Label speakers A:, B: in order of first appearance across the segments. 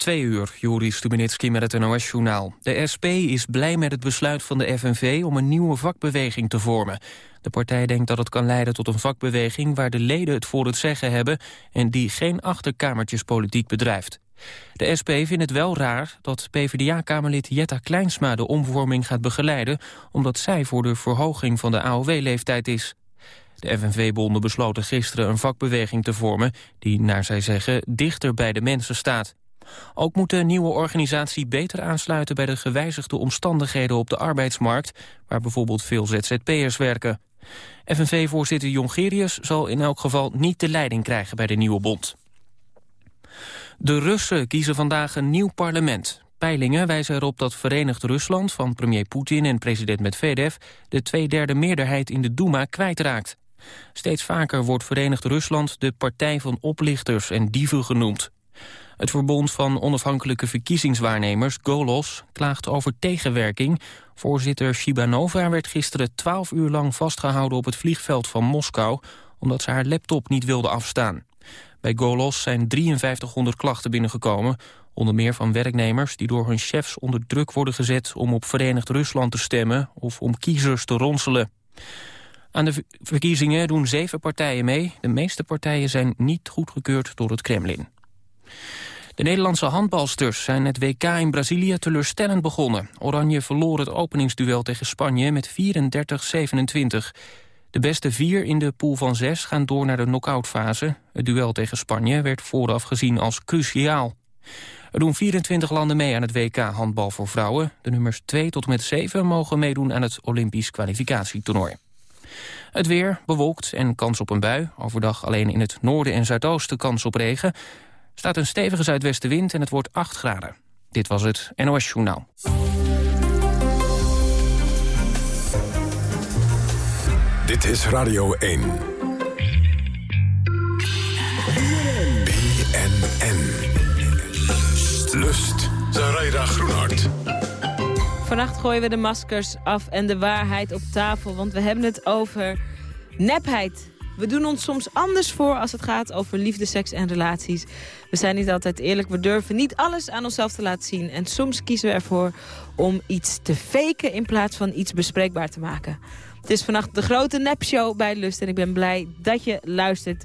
A: Twee uur, Juri Stubenitski met het NOS-journaal. De SP is blij met het besluit van de FNV om een nieuwe vakbeweging te vormen. De partij denkt dat het kan leiden tot een vakbeweging... waar de leden het voor het zeggen hebben... en die geen achterkamertjespolitiek bedrijft. De SP vindt het wel raar dat PvdA-kamerlid Jetta Kleinsma de omvorming gaat begeleiden... omdat zij voor de verhoging van de AOW-leeftijd is. De FNV-bonden besloten gisteren een vakbeweging te vormen... die, naar zij zeggen, dichter bij de mensen staat. Ook moet de nieuwe organisatie beter aansluiten... bij de gewijzigde omstandigheden op de arbeidsmarkt... waar bijvoorbeeld veel ZZP'ers werken. FNV-voorzitter Jongerius zal in elk geval niet de leiding krijgen bij de nieuwe bond. De Russen kiezen vandaag een nieuw parlement. Peilingen wijzen erop dat Verenigd Rusland van premier Poetin en president Medvedev de tweederde meerderheid in de Duma kwijtraakt. Steeds vaker wordt Verenigd Rusland de partij van oplichters en dieven genoemd. Het Verbond van Onafhankelijke Verkiezingswaarnemers, GOLOS, klaagt over tegenwerking. Voorzitter Shibanova werd gisteren 12 uur lang vastgehouden op het vliegveld van Moskou... omdat ze haar laptop niet wilde afstaan. Bij GOLOS zijn 5300 klachten binnengekomen... onder meer van werknemers die door hun chefs onder druk worden gezet... om op Verenigd Rusland te stemmen of om kiezers te ronselen. Aan de verkiezingen doen zeven partijen mee. De meeste partijen zijn niet goedgekeurd door het Kremlin. De Nederlandse handbalsters zijn het WK in Brazilië teleurstellend begonnen. Oranje verloor het openingsduel tegen Spanje met 34-27. De beste vier in de pool van zes gaan door naar de knock-outfase. Het duel tegen Spanje werd vooraf gezien als cruciaal. Er doen 24 landen mee aan het WK handbal voor vrouwen. De nummers 2 tot en met 7 mogen meedoen aan het Olympisch kwalificatietoernooi. Het weer bewolkt en kans op een bui. Overdag alleen in het noorden en zuidoosten kans op regen. Staat een stevige zuidwestenwind en het wordt 8 graden. Dit was het NOS Journaal.
B: Dit is Radio 1. BNN. Lust. Zaraida Groenhart.
C: Vannacht gooien we de maskers af en de waarheid op tafel. Want we hebben het over nepheid. We doen ons soms anders voor als het gaat over liefde, seks en relaties. We zijn niet altijd eerlijk. We durven niet alles aan onszelf te laten zien. En soms kiezen we ervoor om iets te faken in plaats van iets bespreekbaar te maken. Het is vannacht de grote nepshow bij Lust. En ik ben blij dat je luistert.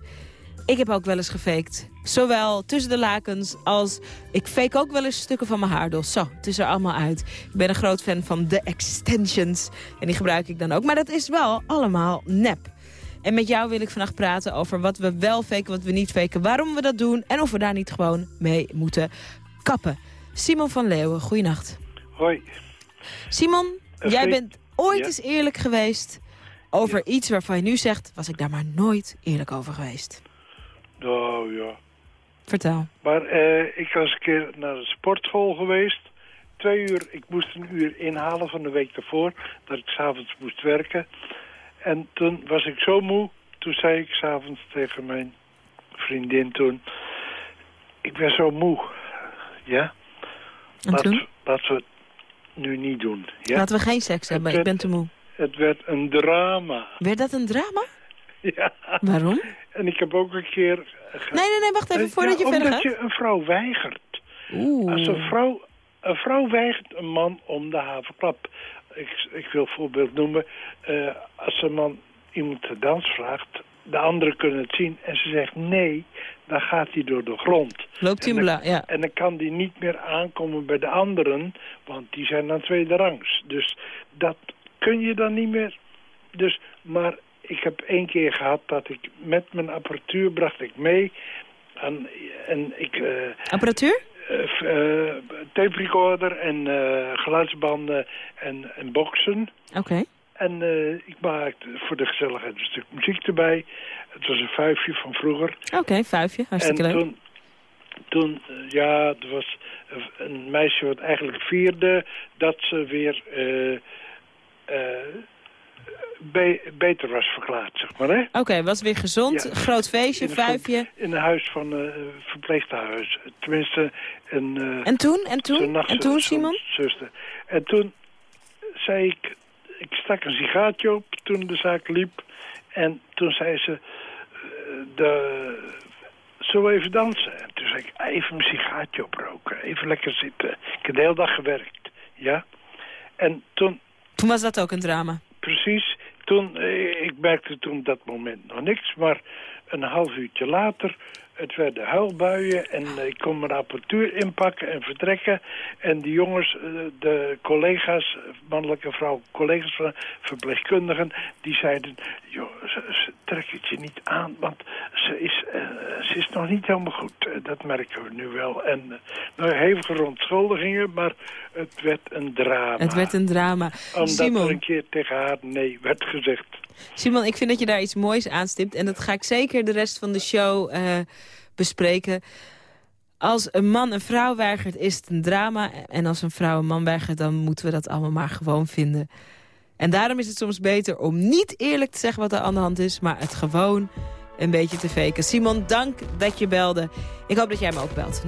C: Ik heb ook wel eens gefaked. Zowel tussen de lakens als... Ik fake ook wel eens stukken van mijn haardos. Zo, het is er allemaal uit. Ik ben een groot fan van de extensions. En die gebruik ik dan ook. Maar dat is wel allemaal nep. En met jou wil ik vannacht praten over wat we wel faken, wat we niet faken. Waarom we dat doen en of we daar niet gewoon mee moeten kappen. Simon van Leeuwen, goeienacht.
D: Hoi.
C: Simon, jij bent ooit eens eerlijk geweest over iets waarvan je nu zegt... was ik daar maar nooit eerlijk over geweest.
D: Nou ja.
C: Vertel.
D: Maar uh, ik was een keer naar de sportschool geweest. Twee uur, ik moest een uur inhalen van de week ervoor. Dat ik s'avonds moest werken. En toen was ik zo moe. Toen zei ik s'avonds tegen mijn vriendin toen... Ik ben zo moe. Ja?
C: En Laat, toen?
D: Laten we het nu niet doen. Ja?
C: Laten we geen seks hebben, ik ben te moe.
D: Het werd een drama.
C: Werd dat een drama?
D: Ja.
C: Waarom?
D: En ik heb ook een keer...
C: Nee, nee, nee, wacht even voordat je verder gaat.
D: Omdat je een vrouw weigert.
C: Oeh.
D: Als een vrouw, een vrouw weigert een man om de havenklap. Ik, ik wil een voorbeeld noemen. Uh, als een man iemand te dans vraagt, de anderen kunnen het zien en ze zegt nee, dan gaat hij door de grond.
C: Loopt hij omlaag, ja.
D: En dan kan hij niet meer aankomen bij de anderen, want die zijn dan tweede rangs. Dus dat kun je dan niet meer. Dus, maar ik heb één keer gehad dat ik met mijn apparatuur bracht ik mee. En, en ik, uh,
C: apparatuur?
D: Uh, uh, tape recorder en geluidsbanden en, en boksen.
C: Oké.
D: En ik maakte voor de gezelligheid een stuk muziek erbij. Het was een vijfje van vroeger.
C: Oké, okay, vijfje. Hartstikke
D: en
C: leuk.
D: Toen, toen, ja, er was een meisje wat eigenlijk vierde dat ze weer be beter was verklaard, zeg maar.
C: Oké, okay, was weer gezond, groot feestje, vijfje.
D: In een huis van uh, verpleeghuis. Tenminste, een... Uh,
C: en toen? En toen? En toen, Simon?
D: Zuster. En toen zei ik... Ik stak een sigaartje op toen de zaak liep. En toen zei ze... De, zo even dansen? En toen zei ik, even een sigaartje oproken, even lekker zitten. Ik heb de hele dag gewerkt, ja. En toen...
E: Toen was dat ook een drama?
D: Precies. Toen, eh, ik merkte toen dat moment nog niks, maar een half uurtje later het werden huilbuien en ik kon mijn apparatuur inpakken en vertrekken. En die jongens, eh, de collega's, mannelijke vrouw, collega's van verpleegkundigen, die zeiden, joh, trek het je niet aan, want ze is, uh, ze is nog niet helemaal goed. Eh, dat merken we nu wel. En uh, nou, hevige verontschuldigingen, maar het werd een drama.
E: Het werd een drama.
D: Omdat Simon. er een keer tegen haar nee werd gezegd.
E: Simon, ik vind dat je daar iets moois aanstipt. En dat ga ik zeker de rest van de show uh, bespreken. Als een man een vrouw weigert, is het een drama. En als een vrouw een man weigert, dan moeten we dat allemaal maar gewoon vinden. En daarom is het soms beter om niet eerlijk te zeggen wat er aan de hand is... maar het gewoon een beetje te faken. Simon, dank dat je belde. Ik hoop dat jij me ook belt.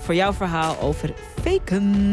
E: 0800-1121 voor jouw verhaal over faken.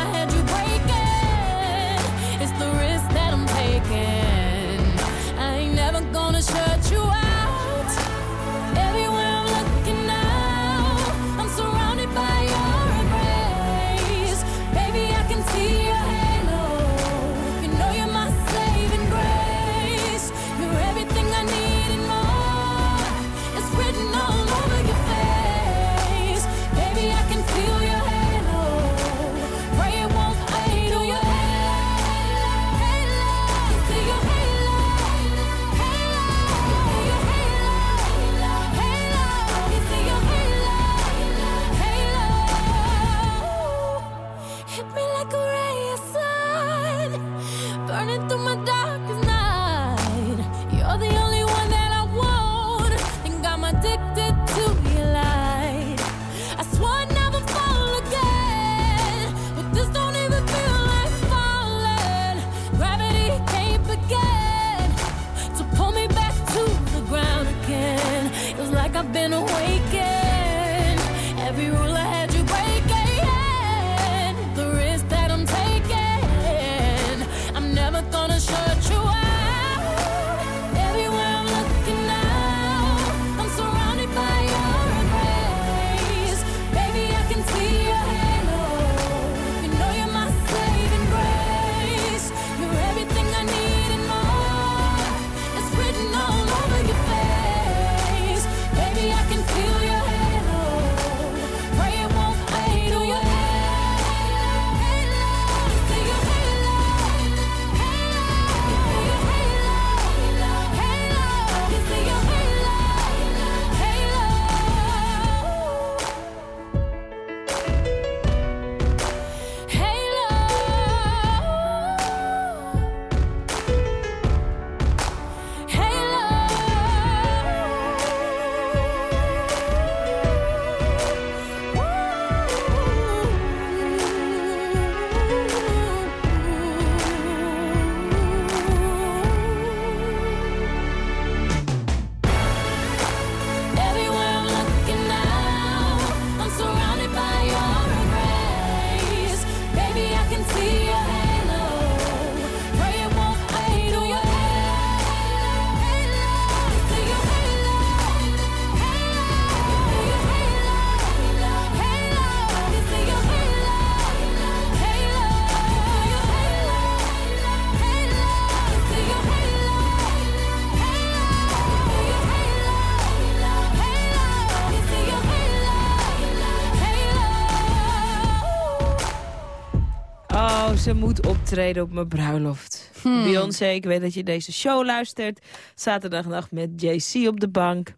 E: ze moet optreden op mijn bruiloft. Hmm. Beyoncé, ik weet dat je deze show luistert. Zaterdagnacht met JC op de bank.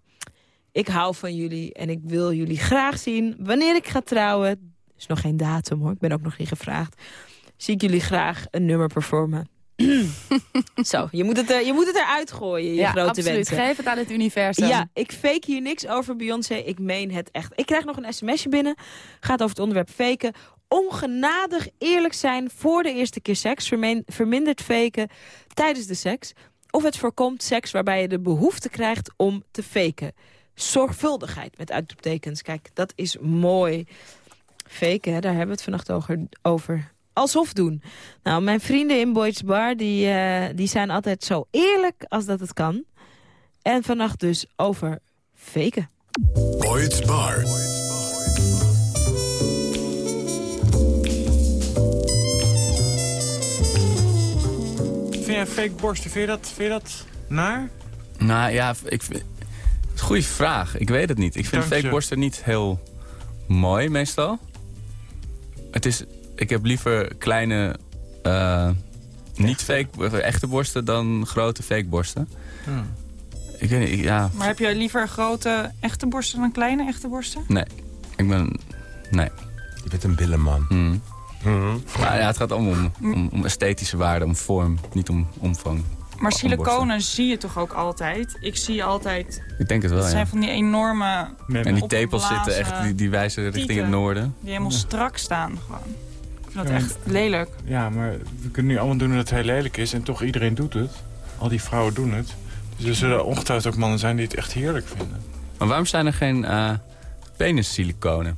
E: Ik hou van jullie en ik wil jullie graag zien. Wanneer ik ga trouwen, er is nog geen datum hoor, ik ben ook nog niet gevraagd. Zie ik jullie graag een nummer performen.
C: Zo, je moet, het er, je moet het eruit gooien, je
F: ja,
C: grote
F: absoluut.
C: wensen.
F: Geef het aan het universum.
C: Ja, ik fake hier niks over Beyoncé. Ik meen het echt. Ik krijg nog een sms'je binnen. Gaat over het onderwerp faken. Ongenadig eerlijk zijn voor de eerste keer seks. Vermindert faken tijdens de seks. Of het voorkomt seks waarbij je de behoefte krijgt om te faken. Zorgvuldigheid met uitroeptekens. Kijk, dat is mooi. Faken, hè, daar hebben we het vannacht over. Alsof doen. Nou, mijn vrienden in Boyd's Bar, die, eh, die zijn altijd zo eerlijk als dat het kan. En vannacht dus over faken.
B: Boyd's Bar.
G: Vind jij fake borsten, vind je dat, vind je dat naar?
H: Nou ja, ik vind... Het is een goede vraag. Ik weet het niet. Ik vind fake borsten niet heel mooi meestal. Het is... Ik heb liever kleine... eh, niet fake, echte borsten dan grote fake borsten.
G: Hmm.
H: Ik weet niet, ik- ja,
I: Maar heb je liever grote echte borsten dan kleine echte borsten?
H: nee. Ik ben... Nee.
J: Je bent een billenman.
H: Hmm. Maar ja, het gaat allemaal om, om, om esthetische waarde, om vorm, niet om omvang.
I: Maar siliconen zie je toch ook altijd? Ik zie altijd,
H: Ik denk het wel, ja.
I: zijn van die enorme,
H: En die tepels zitten echt, die, die wijzen richting
I: tieten.
H: het noorden.
I: die helemaal strak staan gewoon. Ik vind dat
G: Ja.
I: echt lelijk.
G: Ja, maar we kunnen nu allemaal doen dat het heel lelijk is. En toch iedereen doet het. Al die vrouwen doen het. Dus er zullen ongetwijfeld ook mannen zijn die het echt heerlijk vinden.
H: Maar waarom zijn er geen eh penissiliconen?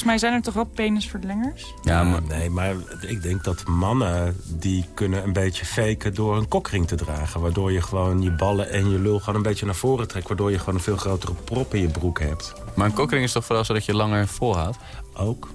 I: Volgens mij zijn er toch wel penisverlengers?
H: Ja, maar...
J: Nee, maar ik denk dat mannen die kunnen een beetje faken door een kokring te dragen. Waardoor je gewoon je ballen en je lul gewoon een beetje naar voren trekt. Waardoor je gewoon een veel grotere prop in je broek hebt.
H: Maar een kokring is toch vooral zodat je langer volhoudt?
J: Ook.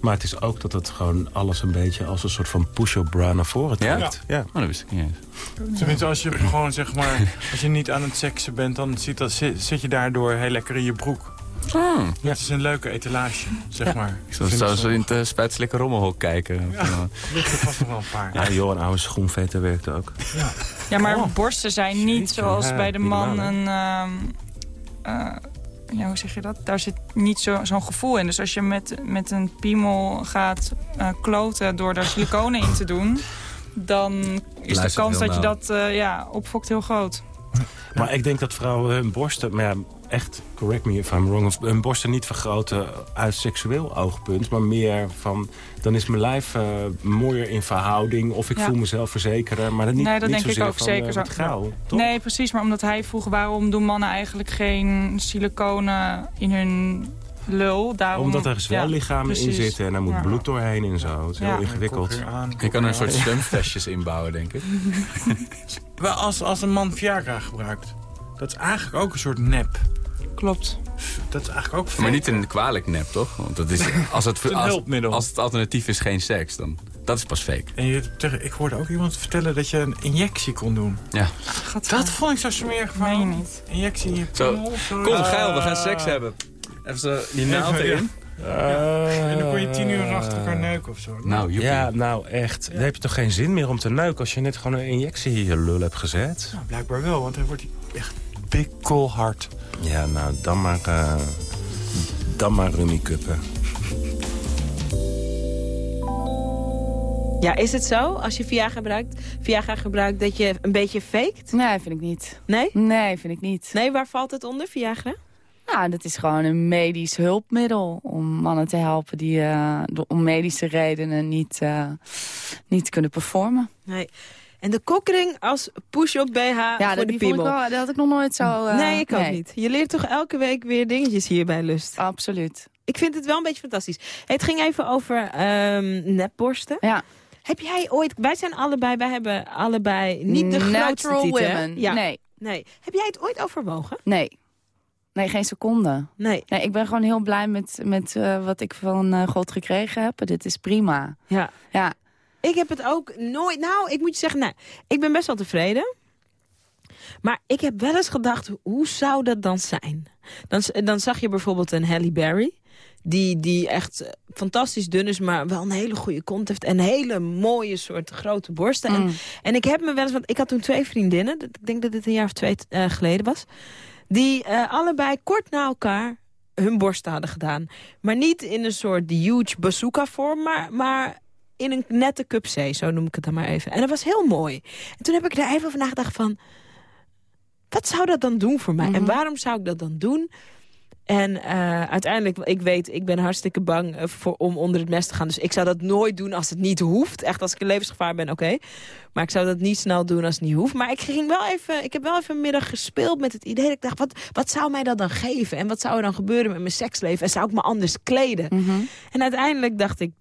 J: Maar het is ook dat het gewoon alles een beetje als een soort van push-up bra naar voren
H: Ja?
J: trekt. Ja.
H: Oh, dat wist ik niet eens.
G: Tenminste, als je gewoon zeg maar... Als je niet aan het seksen bent, dan zit, dat, zit je daardoor heel lekker in je broek.
H: Oh,
G: Het is een leuke etalage, zeg maar.
H: ik zal zo zo in het uh, spuitslikke rommelhok kijken.
G: Ja. ligt er vast nog wel een paar.
J: Ja, joh, een oude schoenveter werkt ook.
I: Ja, maar
G: Oh.
I: borsten zijn niet
G: Jeetje,
I: zoals
J: ja,
I: bij de man een... ehm, eh, ja, hoe zeg je dat? Daar zit niet zo- zo'n gevoel in. Dus als je met, met een piemel gaat eh, kloten door daar siliconen in te doen... dan is
H: Luistert
I: de kans dat je dat eh, ja, opfokt heel groot.
J: Maar ik denk dat vrouwen hun borsten... Maar ja, echt, correct me if I'm wrong... of hun borsten niet vergroten uit seksueel oogpunt... maar meer van, dan is mijn lijf eh, mooier in verhouding... of ik
I: Ja.
J: voel mezelf verzekeren. Maar dan niet,
I: Nee, dat
J: niet
I: denk ik ook
J: van,
I: zeker
J: eh,
I: zo. Nee, precies. Maar omdat hij vroeg waarom doen mannen eigenlijk geen siliconen in hun lul? Daarom,
J: Omdat er
I: ja,
J: zwellichamen in
I: precies.
J: zitten en daar moet
I: Ja.
J: bloed doorheen en zo. Het is
I: Ja.
J: heel ingewikkeld.
H: Je kan er een soort zwemvestjes inbouwen, denk ik.
G: Wel, als, als een man Viagra gebruikt, dat is eigenlijk ook een soort nep.
I: Klopt.
G: Dat is eigenlijk ook fake.
H: Maar niet een kwalijk nep, toch? Want dat is, als, het, als, als het alternatief is geen seks, dan dat is pas fake.
G: En je, tegen- ik hoorde ook iemand vertellen dat je een injectie kon doen.
H: Ja.
G: Dat vond ik zo smerig van.
I: Je niet.
G: Injectie in je
H: zo. Kom, geil, we gaan seks hebben. Even zo die naald
G: Even, ja. En dan kon je tien uur achter elkaar neuken of zo.
H: Nou, joepie.
J: Ja, nou echt. Dan heb je toch geen zin meer om te neuken... als je net gewoon een injectie in je lul hebt gezet?
G: Nou, blijkbaar wel, want dan wordt hij echt pikkelhard.
J: Ja, nou, dan maar... eh dan maar rummikuppen.
C: Ja, is het zo, als je Viagra gebruikt, Viagra gebruikt dat je een beetje faked?
F: Nee, vind ik niet.
C: Nee?
F: Nee, vind ik niet.
C: Nee, waar valt het onder, Viagra?
F: Nou, dat is gewoon een medisch hulpmiddel om mannen te helpen die door- om medische redenen niet, eh, niet kunnen performen.
C: Nee. En de kokring als push-up BH
F: Ja,
C: voor
F: dat,
C: de piemel.
F: dat had ik nog nooit zo... eh,
C: nee, ik ook niet. Je leert toch elke week weer dingetjes hier bij Lust.
F: Absoluut.
C: Ik vind het wel een beetje fantastisch. Hey, het ging even over ehm, nepborsten.
F: Ja.
C: Heb jij ooit... Wij zijn allebei... Wij hebben allebei niet de
F: Natural
C: grootste
F: women.
C: Ja.
F: Nee,
C: nee. Heb jij het ooit overwogen?
F: nee. Nee, geen seconde.
C: Nee.
F: Nee, ik ben gewoon heel blij met, met eh, wat ik van eh, God gekregen heb. Dit is prima.
C: Ja.
F: Ja,
C: Ik heb het ook nooit... Nou, ik moet je zeggen, nou, ik ben best wel tevreden. Maar ik heb wel eens gedacht, hoe zou dat dan zijn? Dan, dan zag je bijvoorbeeld een Halle Berry. Die, die echt eh, fantastisch dun is, maar wel een hele goede kont heeft. En hele mooie soort grote borsten. En,
F: Mm.
C: en ik heb me wel eens... Want ik had toen twee vriendinnen. Ik denk dat het een jaar of twee geleden was. Die eh, allebei kort na elkaar hun borsten hadden gedaan. Maar niet in een soort huge bazooka vorm, maar, maar in een nette cup C, zo noem ik het dan maar even. En dat was heel mooi. En toen heb ik daar even over nagedacht van... wat zou dat dan doen voor mij? En
F: Mhm.
C: waarom zou ik dat dan doen? En eh, uiteindelijk, ik weet, ik ben hartstikke bang eh, voor, om onder het mes te gaan. Dus ik zou dat nooit doen als het niet hoeft. Echt, als ik in levensgevaar ben, oké. Maar ik zou dat niet snel doen als het niet hoeft. Maar ik, ging wel even, ik heb wel even een middag gespeeld met het idee. Dat ik dacht, wat, wat zou mij dat dan geven? En wat zou er dan gebeuren met mijn seksleven? En zou ik me anders kleden?
F: Mhm.
C: En uiteindelijk dacht ik,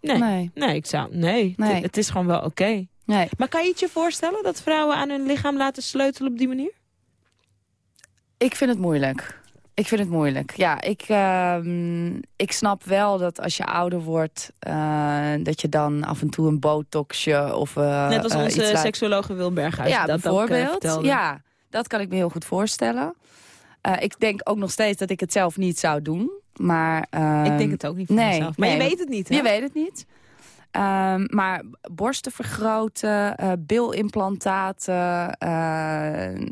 C: nee, nee,
F: Nee.
C: ik zou, nee,
F: Nee.
C: Het, het is gewoon wel oké.
F: Nee.
C: Maar kan je het je voorstellen dat vrouwen aan hun lichaam laten sleutelen op die manier?
F: Ik vind het moeilijk. Ik vind het moeilijk. Ja, ik, ehm, ik snap wel dat als je ouder wordt... eh, dat je dan af en toe een botoxje of eh,
C: Net als
F: eh,
C: onze
F: laat-
C: seksuologe Wil Berghuis
F: Ja,
C: dat
F: bijvoorbeeld. ja, dat kan ik me heel goed voorstellen. Ik denk ook nog steeds dat ik het zelf niet zou doen. Maar, ehm,
C: Ik denk het ook niet voor
F: nee,
C: mezelf. Maar je weet het niet, hè?
F: Je weet het niet. Ehm, maar borsten vergroten, eh, bilimplantaten, eh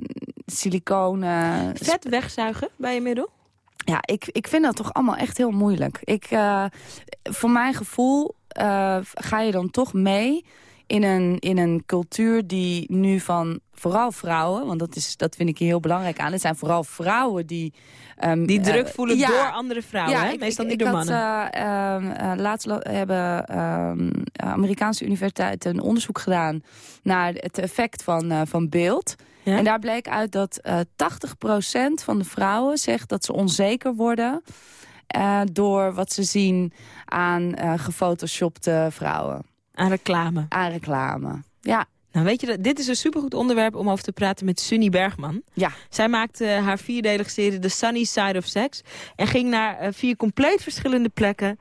F: siliconen.
C: Vet wegzuigen bij je middel?
F: Ja, ik, ik vind dat toch allemaal echt heel moeilijk. Ik, eh, voor mijn gevoel ga je dan toch mee in een, in een cultuur die nu van vooral vrouwen... want dat, is, dat vind ik hier heel belangrijk aan. Het zijn vooral vrouwen die... ehm,
C: Die druk
F: eh,
C: voelen
F: ja,
C: door andere vrouwen, hè?
F: ik-
C: Meestal
F: ik-
C: niet
F: ik
C: door
F: had,
C: mannen.
F: eh, ehm, eh, laatst hebben ehm, Amerikaanse universiteiten een onderzoek gedaan... naar het effect van, van beeld...
C: Ja?
F: En daar bleek uit dat eh 80% van de vrouwen zegt dat ze onzeker worden... door wat ze zien aan gefotoshopte vrouwen.
C: Aan reclame.
F: Aan reclame. Ja,
C: Nou, weet je, dit is een supergoed onderwerp om over te praten met Sunny Bergman.
F: ja.
C: Zij maakte haar vierdelige serie The Sunny Side of Sex. En ging naar eh, vier compleet verschillende plekken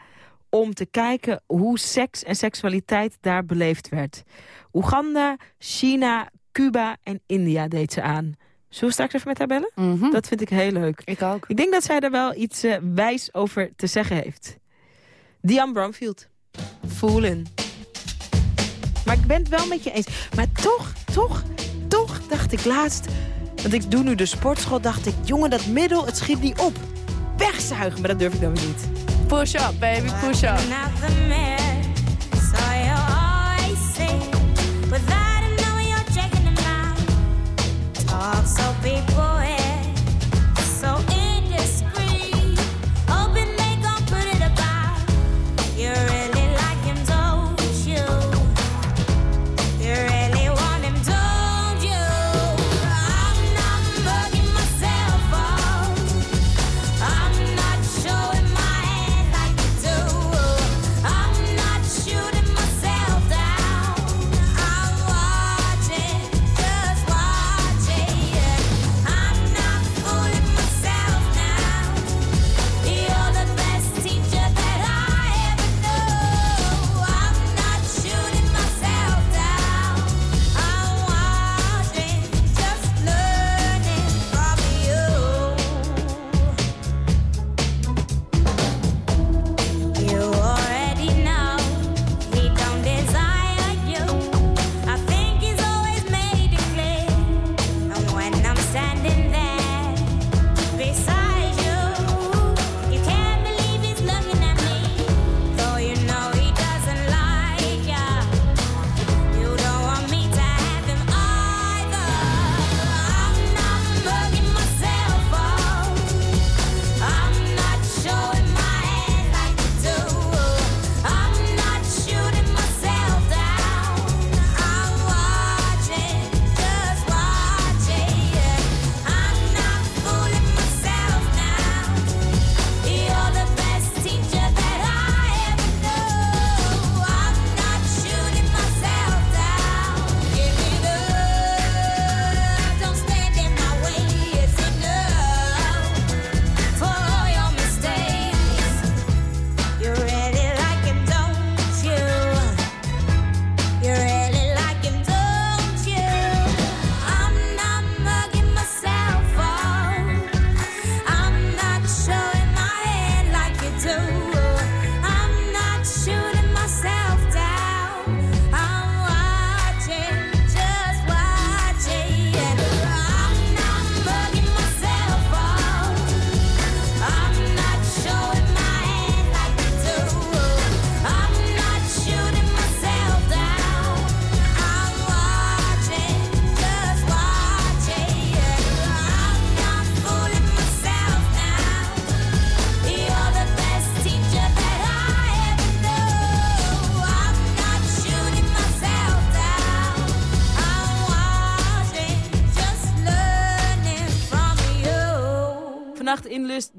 C: om te kijken hoe seks en seksualiteit daar beleefd werd. Oeganda, China, Cuba en India deed ze aan. Zullen we straks even met haar bellen?
F: Mhm.
C: Dat vind ik heel leuk.
F: Ik ook.
C: Ik denk dat zij daar wel iets eh, wijs over te zeggen heeft. Diane Bromfield. Voelen. Maar ik ben het wel met je eens. Maar toch, toch, toch dacht ik laatst... Want ik doe nu de sportschool, dacht ik... jongen, dat middel, het schiet niet op. Wegzuigen, maar dat durf ik dan weer niet.
F: Push up, baby, push up.
K: So people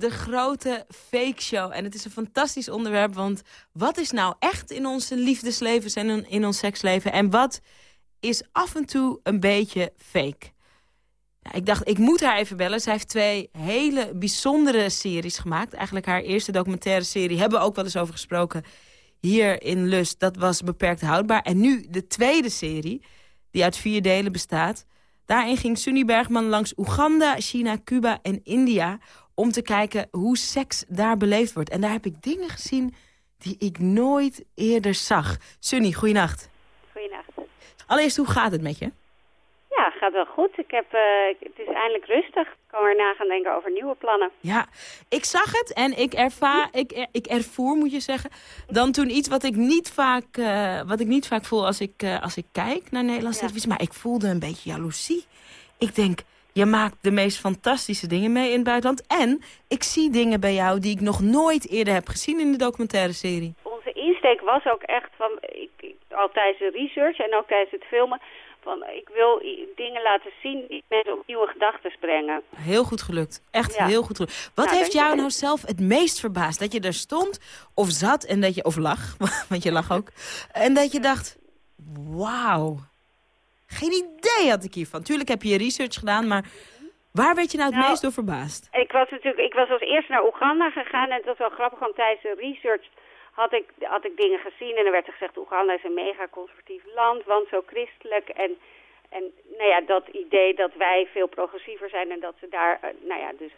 C: de grote fake show. En het is een fantastisch onderwerp, want wat is nou echt in onze liefdeslevens en in- ons seksleven? En wat is af en toe een beetje fake? Ik dacht, ik moet haar even bellen. Zij heeft twee hele bijzondere series gemaakt. Eigenlijk haar eerste documentaire serie hebben we ook wel eens over gesproken. Hier in Lust, dat was beperkt houdbaar. En nu de tweede serie, die uit vier delen bestaat. Daarin ging Sunny Bergman langs Oeganda, China, Cuba en India... om te kijken hoe seks daar beleefd wordt. En daar heb ik dingen gezien die ik nooit eerder zag. Sunny, goeienacht.
L: Goeienacht.
C: Allereerst, hoe gaat het met je?
L: Ja, gaat wel goed. Ik heb, eh, het is eindelijk rustig. Ik kan weer na gaan denken over nieuwe plannen.
C: Ja, ik zag het en ik, ervaar, ik, er- ik ervoer, moet je zeggen, dan toen iets wat ik niet vaak, eh, wat ik niet vaak voel als ik, eh, als ik kijk naar Nederlandse
L: Ja.
C: televisie. Maar ik voelde een beetje jaloezie. Ik denk, je maakt de meest fantastische dingen mee in het buitenland. En ik zie dingen bij jou die ik nog nooit eerder heb gezien in de documentaire serie.
L: Onze insteek was ook echt van, ik, ik, al tijdens de research en ook tijdens het filmen, van ik wil dingen laten zien die mensen op nieuwe gedachten brengen.
C: Heel goed gelukt. Echt
L: Ja.
C: heel goed gelukt. Wat
L: Nou,
C: heeft
L: je.
C: jou nou zelf het meest verbaasd? Dat je er stond of zat en dat je... Of lag, want je lag ook. En dat je dacht, wauw. Geen idee had ik hiervan. Tuurlijk heb je research gedaan, maar waar werd je nou het
L: Nou,
C: meest door verbaasd?
L: Ik was natuurlijk, ik was als eerste naar Oeganda gegaan en het was wel grappig, want tijdens de research had ik, had ik dingen gezien en er werd gezegd Oeganda is een mega conservatief land, want zo christelijk en en nou ja, dat idee dat wij veel progressiever zijn en dat ze daar, eh, nou ja, dus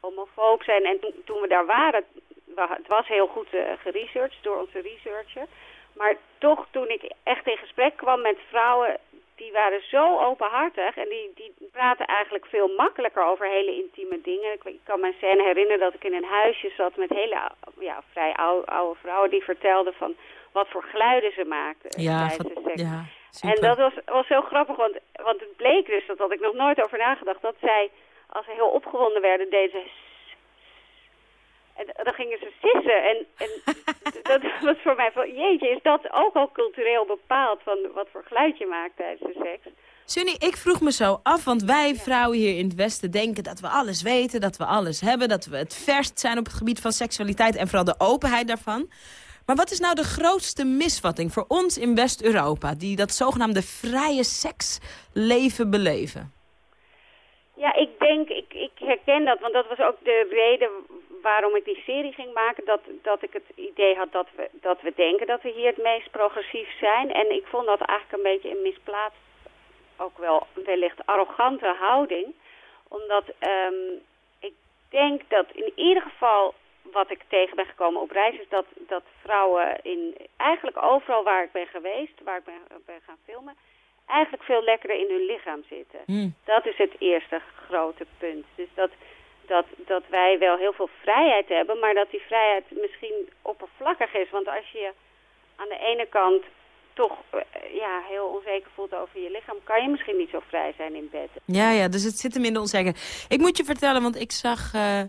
L: homofoob zijn. En toen, toen we daar waren, wa- het was heel goed eh, geresearched door onze researcher. Maar toch, toen ik echt in gesprek kwam met vrouwen, die waren zo openhartig en die, die praten eigenlijk veel makkelijker over hele intieme dingen. Ik, ik kan me een scène herinneren dat ik in een huisje zat met hele ja, vrij oude, oude vrouwen die vertelden van wat voor geluiden ze maakten
C: Ja,
L: tijdens seks.
C: ja,
L: En dat was, was heel grappig, want, want het bleek dus, dat had ik nog nooit over nagedacht, dat zij, als ze heel opgewonden werden, deden ze... En dan gingen ze sissen. En, en dat was voor mij van, jeetje, is dat ook al cultureel bepaald van wat voor geluid je maakt tijdens de seks?
C: Sunny, ik vroeg me zo af, want wij vrouwen hier in het Westen denken dat we alles weten, dat we alles hebben, dat we het verst zijn op het gebied van seksualiteit en vooral de openheid daarvan. Maar wat is nou de grootste misvatting voor ons in West-Europa, die dat zogenaamde vrije seksleven beleven?
L: Ja, ik denk, ik, ik herken dat, want dat was ook de reden waarom ik die serie ging maken. Dat, dat ik het idee had dat we, dat we denken dat we hier het meest progressief zijn. En ik vond dat eigenlijk een beetje een misplaatst, ook wel wellicht arrogante houding. Omdat ehm, ik denk dat in ieder geval wat ik tegen ben gekomen op reis is dat, dat vrouwen in eigenlijk overal waar ik ben geweest, waar ik ben, ben gaan filmen, eigenlijk veel lekkerder in hun lichaam zitten.
C: Hmm.
L: Dat is het eerste grote punt. Dus dat, dat, dat wij wel heel veel vrijheid hebben, maar dat die vrijheid misschien oppervlakkig is. Want als je aan de ene kant toch eh, ja, heel onzeker voelt over je lichaam, kan je misschien niet zo vrij zijn in bed.
C: Ja, ja, dus het zit hem in de onzekerheid. Ik moet je vertellen, want ik zag eh,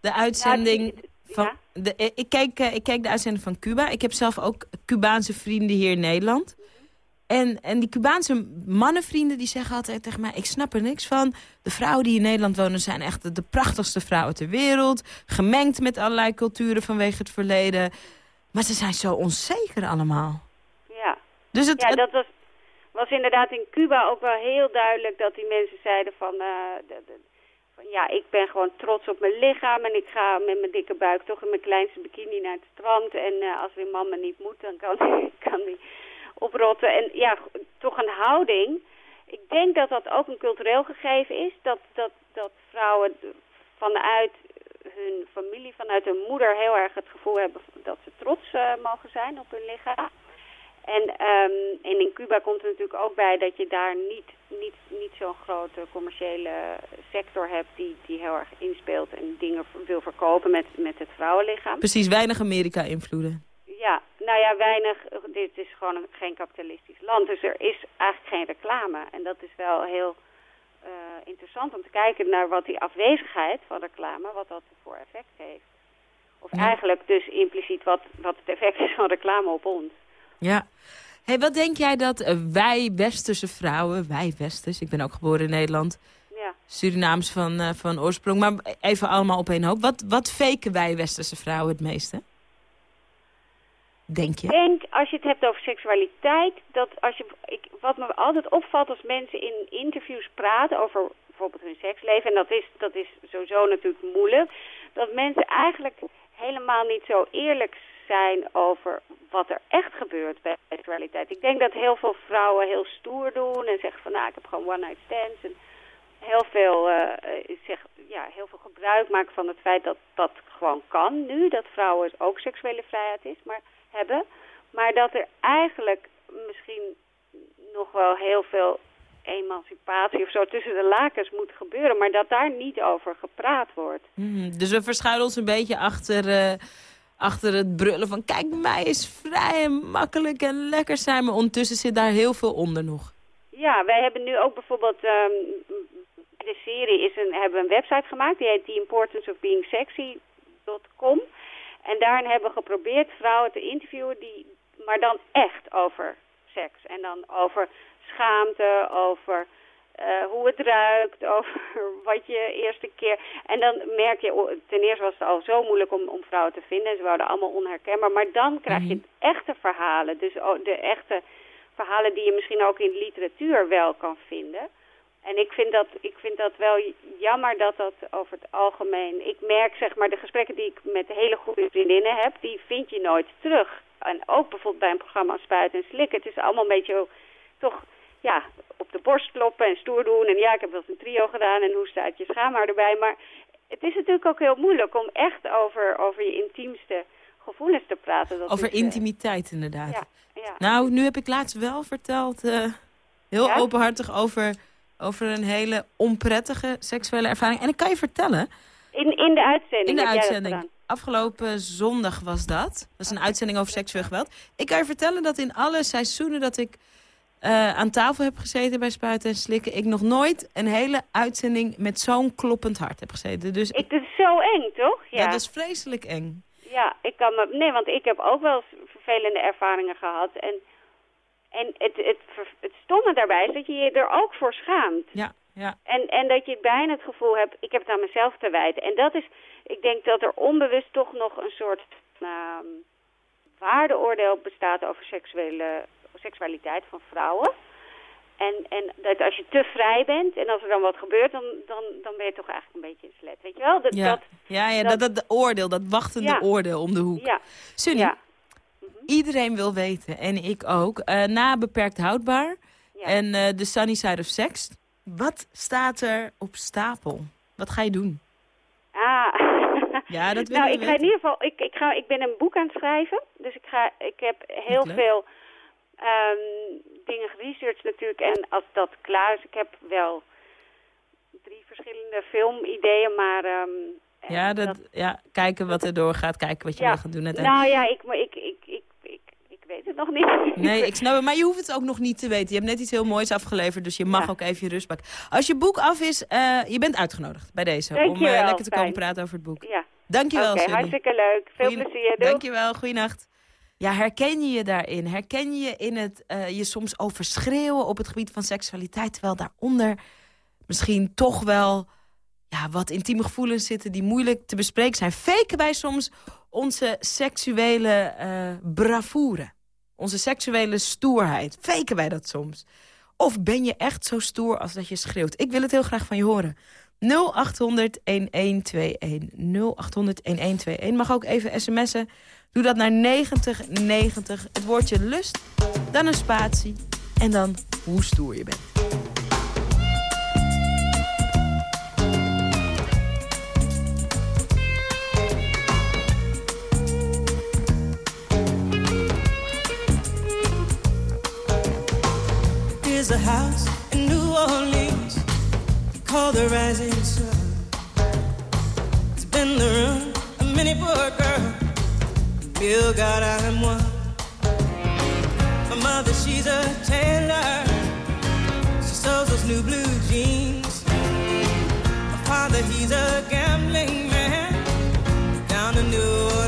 C: de uitzending... Van, de, eh, ik, kijk, ik kijk de uitzending van Cuba. Ik heb zelf ook Cubaanse vrienden hier in Nederland. En, en die Cubaanse mannenvrienden die zeggen altijd tegen mij... ik snap er niks van. De vrouwen die in Nederland wonen zijn echt de, de prachtigste vrouwen ter wereld. Gemengd met allerlei culturen vanwege het verleden. Maar ze zijn zo onzeker allemaal.
L: Ja,
C: Dus het,
L: ja dat was, was inderdaad in Cuba ook wel heel duidelijk dat die mensen zeiden van, eh, de- de- van ja, ik ben gewoon trots op mijn lichaam en ik ga met mijn dikke buik toch in mijn kleinste bikini naar het strand. En eh, als weer man me niet moet, dan kan, kan die oprotten. En ja, toch een houding. Ik denk dat dat ook een cultureel gegeven is, dat, dat, dat vrouwen vanuit hun familie, vanuit hun moeder heel erg het gevoel hebben dat ze trots eh, mogen zijn op hun lichaam. En, ehm, in Cuba komt er natuurlijk ook bij dat je daar niet, niet, niet zo'n grote commerciële sector hebt die, die heel erg inspeelt en dingen wil verkopen met, met het vrouwenlichaam.
C: precies weinig Amerika-invloeden.
L: Ja, nou ja, weinig. Dit is gewoon een- geen kapitalistisch land, dus er is eigenlijk geen reclame. En dat is wel heel eh, interessant om te kijken naar wat die afwezigheid van reclame, wat dat voor effect heeft. Of
C: Ja.
L: eigenlijk dus impliciet wat, wat het effect is van reclame op ons.
C: Ja. Hey, wat denk jij dat eh, wij westerse vrouwen, wij westers, ik ben ook geboren in Nederland,
L: Ja.
C: Surinaams van, eh, van oorsprong. Maar even allemaal op één hoop. Wat, wat faken wij westerse vrouwen het meeste? Denk
L: Ik
C: je?
L: denk, als je het hebt over seksualiteit, dat als je, ik, wat me altijd opvalt als mensen in interviews praten over bijvoorbeeld hun seksleven, en dat is, dat is sowieso natuurlijk moeilijk, dat mensen eigenlijk helemaal niet zo eerlijk zijn over wat er echt gebeurt bij seksualiteit. Ik denk dat heel veel vrouwen heel stoer doen en zeggen van nou, ik heb gewoon one night stands en heel veel, eh, eh, zeg, ja, heel veel gebruik maken van het feit dat dat gewoon kan nu, dat vrouwen ook seksuele vrijheid is, maar hebben. Maar dat er eigenlijk misschien nog wel heel veel emancipatie of zo tussen de lakens moet gebeuren, maar dat daar niet over gepraat wordt.
C: Mhm, Dus we verschuilen ons een beetje achter, eh, achter het brullen van... kijk, mij is vrij en makkelijk en lekker zijn. Maar ondertussen zit daar heel veel onder nog.
L: Ja, wij hebben nu ook bijvoorbeeld ehm, de serie is een, hebben een website gemaakt die heet The Importance of Being Sexy.com. En daarin hebben we geprobeerd vrouwen te interviewen die, maar dan echt over seks. En dan over schaamte, over eh, hoe het ruikt, over wat je eerste keer... En dan merk je, ten eerste was het al zo moeilijk om, om vrouwen te vinden. En ze waren allemaal onherkenbaar. Maar dan krijg je het echte verhalen. Dus oh, de echte verhalen die je misschien ook in literatuur wel kan vinden. En ik vind dat, ik vind dat wel jammer dat dat over het algemeen... Ik merk zeg maar de gesprekken die ik met hele goede vriendinnen heb... die vind je nooit terug. En ook bijvoorbeeld bij een programma Spuiten en Slikken. Het is allemaal een beetje toch ja, op de borst kloppen en stoer doen. En ja, ik heb wel eens een trio gedaan en hoest uit je schaamhaar erbij. Maar het is natuurlijk ook heel moeilijk om echt over, over je intiemste gevoelens te praten. Dat
C: Over
L: is, eh,
C: intimiteit inderdaad.
L: Ja, ja.
C: Nou, nu heb ik laatst wel verteld, eh, heel
L: Ja?
C: openhartig, over, over een hele onprettige seksuele ervaring. En ik kan je vertellen,
L: In, in de uitzending
C: in de uitzending, afgelopen zondag was dat. Dat is een uitzending over seksueel geweld. Ik kan je vertellen dat in alle seizoenen dat ik eh, aan tafel heb gezeten bij Spuiten en Slikken... ik nog nooit een hele uitzending met zo'n kloppend hart heb gezeten. Dus
L: Ik, het is zo eng, toch?
C: ja. Dat is vreselijk eng.
L: ja ik kan me, nee, want ik heb ook wel vervelende ervaringen gehad. En, en het, het, het stomme daarbij is dat je je er ook voor schaamt.
C: Ja, ja.
L: En, en dat je bijna het gevoel hebt, ik heb het aan mezelf te wijten. En dat is, ik denk dat er onbewust toch nog een soort ehm, waardeoordeel bestaat over seksuele, seksualiteit van vrouwen. En, en dat als je te vrij bent en als er dan wat gebeurt, dan, dan, dan ben je toch eigenlijk een beetje een slet. Weet je wel? Dat,
C: Ja,
L: dat,
C: ja, ja dat, dat, dat oordeel, dat wachtende
L: Ja.
C: oordeel om de hoek.
L: ja,
C: Sunny,
L: ja,
C: iedereen wil weten, en ik ook, eh, na beperkt houdbaar
L: ja.
C: en eh de sunny side of sex, wat staat er op stapel? Wat ga je doen?
L: Ah.
C: Ja, dat willen
L: nou, ik ga in ieder geval, ik, ik, ga, ik ben een boek aan het schrijven. Dus ik, ga, ik heb heel veel ehm, dingen geresearched natuurlijk. En als dat klaar is, ik heb wel drie verschillende filmideeën, maar... ehm,
C: Ja, dat, ja, kijken wat er doorgaat, kijken wat je
L: Ja.
C: wil gaan doen.
L: Nou ja, ik, ik, ik weet het nog niet.
C: Nee, ik snap het, maar je hoeft het ook nog niet te weten. Je hebt net iets heel moois afgeleverd, dus je mag
L: Ja.
C: ook even je rust pakken. Als je boek af is, eh, je bent uitgenodigd bij deze. om eh, lekker te komen praten over het boek.
L: Ja,
C: Dankjewel,
L: oké,
C: Sunny.
L: hartstikke leuk. Veel
C: Goeie-
L: plezier. Doei.
C: Dankjewel, goeienacht. Ja, herken je je daarin? Herken je in het eh, je soms overschreeuwen op het gebied van seksualiteit... terwijl daaronder misschien toch wel ja, wat intieme gevoelens zitten... die moeilijk te bespreken zijn? Faken wij soms onze seksuele eh bravoure? Onze seksuele stoerheid? Faken wij dat soms? Of ben je echt zo stoer als dat je schreeuwt? Ik wil het heel graag van je horen. 0800-1121. 0800-1121. Mag ook even sms'en. Doe dat naar 9090. Het woordje lust, dan een spatie. En dan hoe stoer je bent.
M: Here's a house in New Orleans called the Rising Sun. It's been the room of many poor girl. Bill God, I am one. My mother, she's a tailor. She sews those new blue jeans. My father, he's a gambling man down in New Orleans.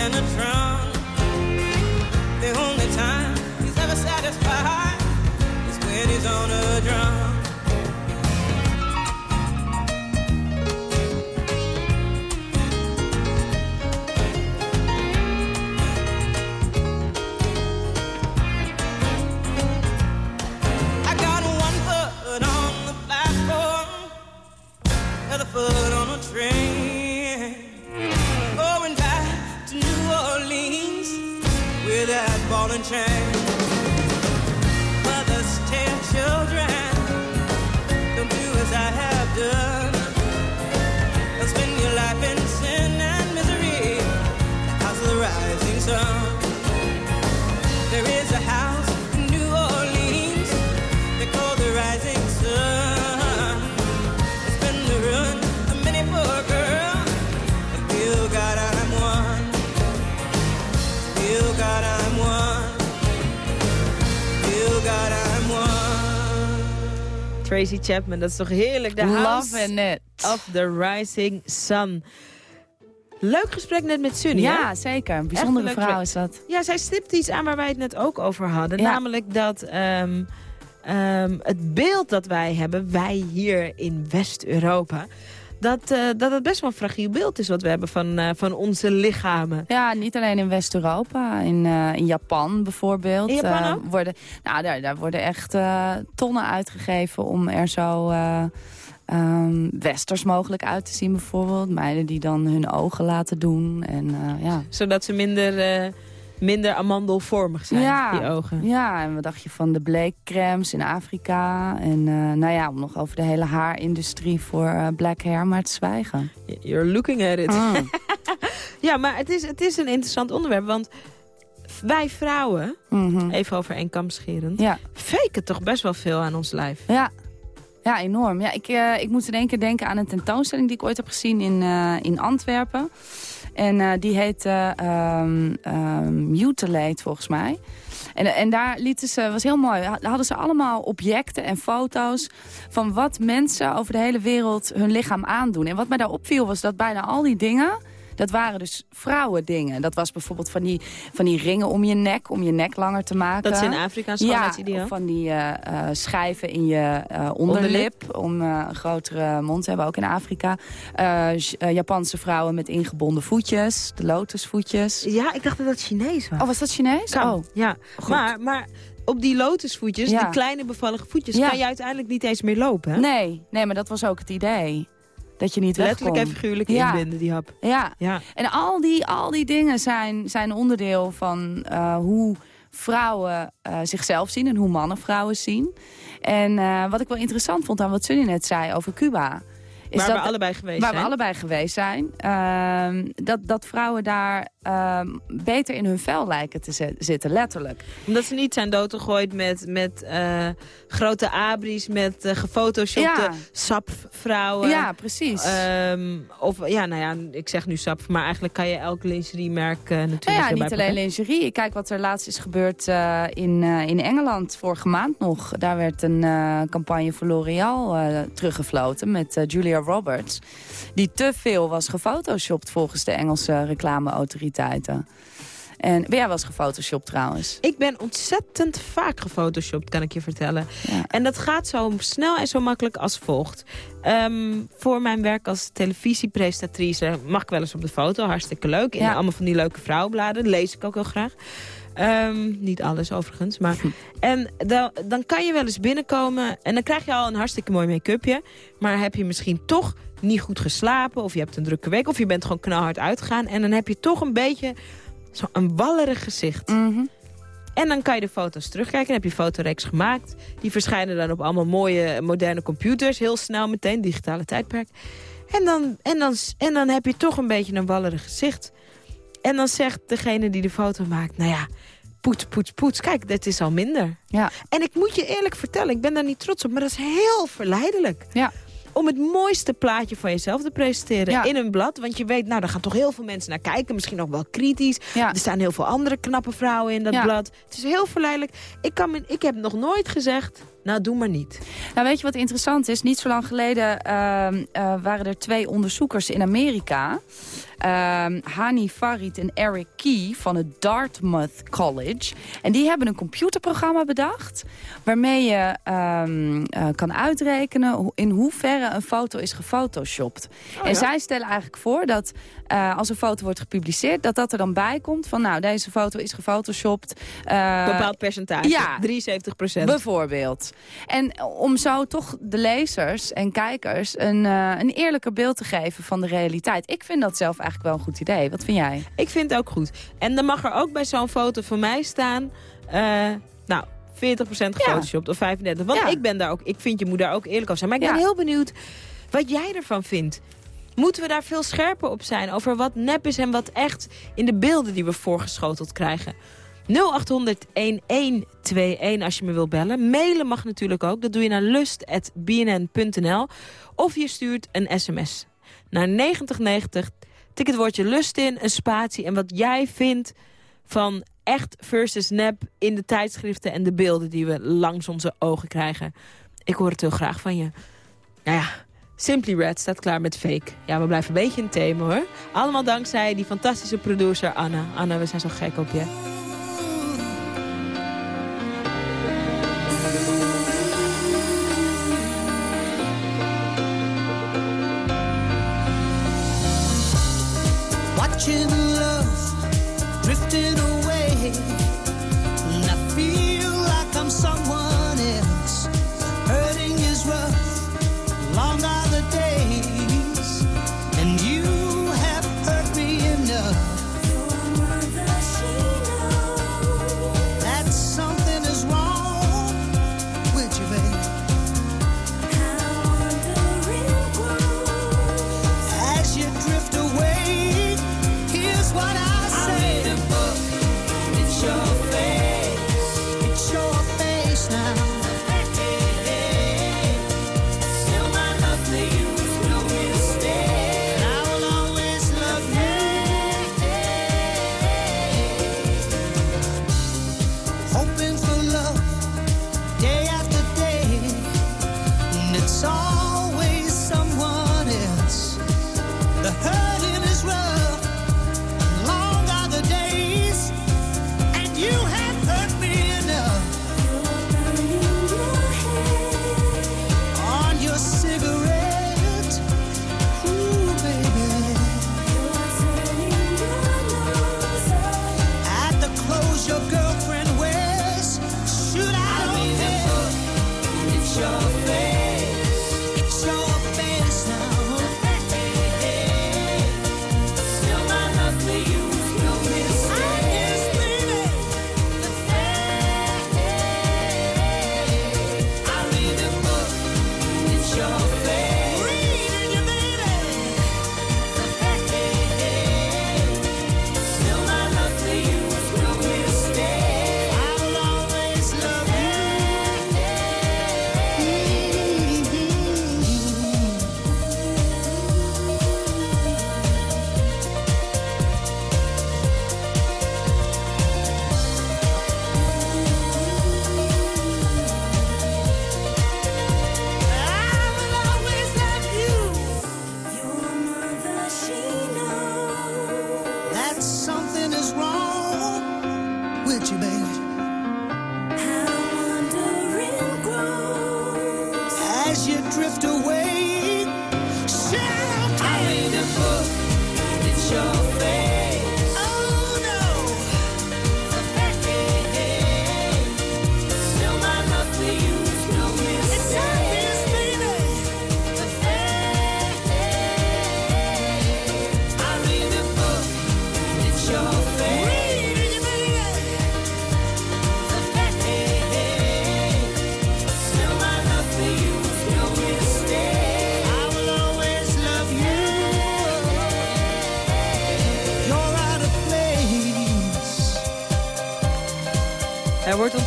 M: and a drum. The only time he's ever satisfied is when he's on a drum. Ball and chain.
C: Tracy Chapman, dat is toch heerlijk. De
F: Love
C: House
F: it.
C: of the Rising Sun. Leuk gesprek net met Sunny, hè?
F: Ja, zeker. Een bijzondere vrouw
C: gesprek.
F: is dat.
C: Ja, zij stipt iets aan waar wij het net ook over hadden.
F: Ja.
C: Namelijk dat ehm, ehm, het beeld dat wij hebben, wij hier in West-Europa... Dat, eh, dat het best wel een fragiel beeld is wat we hebben van, eh, van onze lichamen.
F: Ja, niet alleen in West-Europa. In, eh, in Japan bijvoorbeeld.
C: In Japan ook?
F: worden, nou, daar, daar worden echt tonnen uitgegeven om er zo eh, ehm, westers mogelijk uit te zien bijvoorbeeld. Meiden die dan hun ogen laten doen. En, ja.
C: Zodat ze minder, minder amandelvormig zijn,
F: ja,
C: die ogen.
F: Ja, en wat dacht je van de bleekcremes in Afrika? En eh, nou ja, om nog over de hele haarindustrie voor eh, black hair maar te zwijgen.
C: You're looking at it.
F: Mm.
C: Ja, maar het is, het is een interessant onderwerp, want wij vrouwen,
F: Mhm.
C: even over één kam scherend,
F: Ja.
C: faken toch best wel veel aan ons lijf.
F: Ja. Ja, enorm. Ja, ik, eh, ik moet in één keer denken aan een tentoonstelling die ik ooit heb gezien in, in Antwerpen. En eh, die heet ehm, ehm, Mutilate volgens mij. En, en daar lieten ze, was heel mooi, ha- hadden ze allemaal objecten en foto's van wat mensen over de hele wereld hun lichaam aandoen. En wat mij daar opviel was dat bijna al die dingen, dat waren dus vrouwendingen. Dat was bijvoorbeeld van die, van die ringen om je nek, om je nek langer te maken.
C: Dat is in Afrika een
F: Ja, of van die eh, eh, schijven in je eh, onderlip. Om een grotere mond te hebben, ook in Afrika. Japanse vrouwen met ingebonden voetjes. De lotusvoetjes.
C: Ja, ik dacht dat dat Chinees was.
F: Oh, was dat Chinees?
C: Kan,
F: Oh,
C: ja.
F: goed.
C: Maar, maar op die lotusvoetjes,
F: Ja.
C: die kleine bevallige voetjes,
F: Ja.
C: kan je uiteindelijk niet eens meer lopen. Hè?
F: Nee, nee, maar dat was ook het idee. Dat je niet
C: Letterlijk en figuurlijk
F: Ja.
C: inbinden, die hap.
F: Ja.
C: Ja.
F: En al die, al die dingen zijn, zijn onderdeel van eh, hoe vrouwen eh, zichzelf zien en hoe mannen vrouwen zien. En eh, wat ik wel interessant vond aan wat Sunny net zei over Cuba... Is
C: Waar
F: dat,
C: we allebei geweest
F: waar
C: zijn.
F: we allebei geweest zijn. ehm, dat, dat vrouwen daar ehm, beter in hun vel lijken te zi- zitten, letterlijk.
C: Omdat ze niet zijn doodgegooid met, met eh, grote abris, met eh gefotoshopte
F: Ja.
C: sapvrouwen.
F: Ja, precies.
C: Ehm, of ja, nou ja, ik zeg nu sap, maar eigenlijk kan je elk lingeriemerk natuurlijk
F: Nou ja,
C: erbij
F: niet alleen lingerie. Ik kijk wat er laatst is gebeurd eh, in, eh, in Engeland vorige maand nog. Daar werd een eh, campagne voor L'Oréal eh, teruggefloten met eh, Julia Roberts. Die te veel was gefotoshopt volgens de Engelse reclameautoriteiten. En ben jij eens gefotoshopt trouwens?
C: Ik ben ontzettend vaak gefotoshopt, kan ik je vertellen.
F: Ja.
C: En dat gaat zo snel en zo makkelijk als volgt. Ehm, voor mijn werk als televisiepresentatrice mag ik wel eens op de foto. Hartstikke leuk. In
F: Ja.
C: allemaal van die leuke vrouwenbladen. Dat lees ik ook heel graag. Ehm, niet alles overigens. Maar, en dan, dan kan je wel eens binnenkomen. En dan krijg je al een hartstikke mooi make-upje. Maar heb je misschien toch niet goed geslapen. Of je hebt een drukke week. Of je bent gewoon knalhard uitgegaan. En dan heb je toch een beetje zo'n wallerig gezicht.
F: Mhm.
C: En dan kan je de foto's terugkijken. Dan heb je fotoreeks gemaakt. Die verschijnen dan op allemaal mooie moderne computers. Heel snel meteen, digitale tijdperk. En dan, en dan, en dan heb je toch een beetje een wallerig gezicht. En dan zegt degene die de foto maakt... Nou ja, poets, poets, poets. Kijk, dit is al minder.
F: Ja.
C: En ik moet je eerlijk vertellen, ik ben daar niet trots op. Maar dat is heel verleidelijk.
F: Ja.
C: Om het mooiste plaatje van jezelf te presenteren
F: Ja.
C: in een blad. Want je weet, nou, daar gaan toch heel veel mensen naar kijken. Misschien nog wel kritisch.
F: Ja.
C: Er staan heel veel andere knappe vrouwen in dat
F: Ja.
C: blad. Het is heel verleidelijk. Ik, kan ik heb nog nooit gezegd, nou, doe maar niet.
F: Nou, weet je wat interessant is? Niet zo lang geleden ehm, eh, waren er twee onderzoekers in Amerika. Ehm, Hani Farid en Eric Key van het Dartmouth College. En die hebben een computerprogramma bedacht... waarmee je ehm, eh, kan uitrekenen in hoeverre een foto is gefotoshopt. en zij stellen eigenlijk voor dat eh, als een foto wordt gepubliceerd... dat dat er dan bij komt van, nou, deze foto is gefotoshopt. eh,
C: Bepaald percentage.
F: ja.
C: 73 procent.
F: Bijvoorbeeld. En om zo toch de lezers en kijkers een, een eerlijker beeld te geven van de realiteit. Ik vind dat zelf eigenlijk wel een goed idee. Wat vind jij?
N: Ik vind het ook goed. En dan mag er ook bij zo'n foto van mij staan... eh, nou, 40% gefotoshopt of 35%. Want
F: Ja.
N: ik ben daar ook... Ik vind je moet daar ook eerlijk over zijn. Maar ik ben
F: Ja.
N: heel benieuwd wat jij ervan vindt. Moeten we daar veel scherper op zijn over wat nep is en wat echt in de beelden die we voorgeschoteld krijgen? 0800-1121 als je me wilt bellen. Mailen mag natuurlijk ook. Dat doe je naar lust.bnn.nl. Of je stuurt een sms naar 9090. Tik het woordje lust in, een spatie en wat jij vindt van echt versus nep in de tijdschriften en de beelden die we langs onze ogen krijgen. Ik hoor het heel graag van je. Nou ja, Simply Red staat klaar met fake. Ja, we blijven een beetje in thema hoor. Allemaal dankzij die fantastische producer Anna. Anna, we zijn zo gek op je.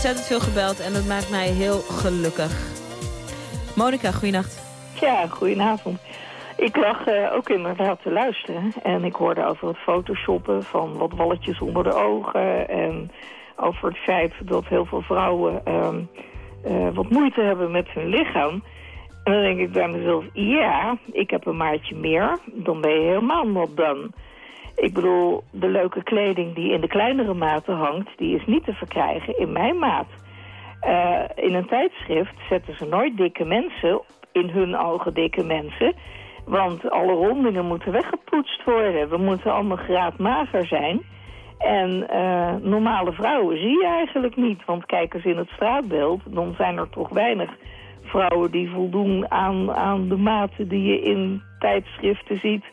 N: Ontzettend veel gebeld en dat maakt mij heel gelukkig. Monika, goeienacht.
O: Ja, goedenavond. Ik lag eh, ook inderdaad te luisteren. En ik hoorde over het photoshoppen van wat walletjes onder de ogen. En over het feit dat heel veel vrouwen ehm, eh, wat moeite hebben met hun lichaam. En dan denk ik bij mezelf, ja, ik heb een maatje meer. Dan ben je helemaal not done. Ik bedoel, de leuke kleding die in de kleinere maten hangt... die is niet te verkrijgen in mijn maat. Eh, in een tijdschrift zetten ze nooit dikke mensen, in hun ogen dikke mensen. Want alle rondingen moeten weggepoetst worden. We moeten allemaal graadmager zijn. En eh, normale vrouwen zie je eigenlijk niet. Want kijk eens in het straatbeeld, dan zijn er toch weinig vrouwen die voldoen aan, aan de maten die je in tijdschriften ziet.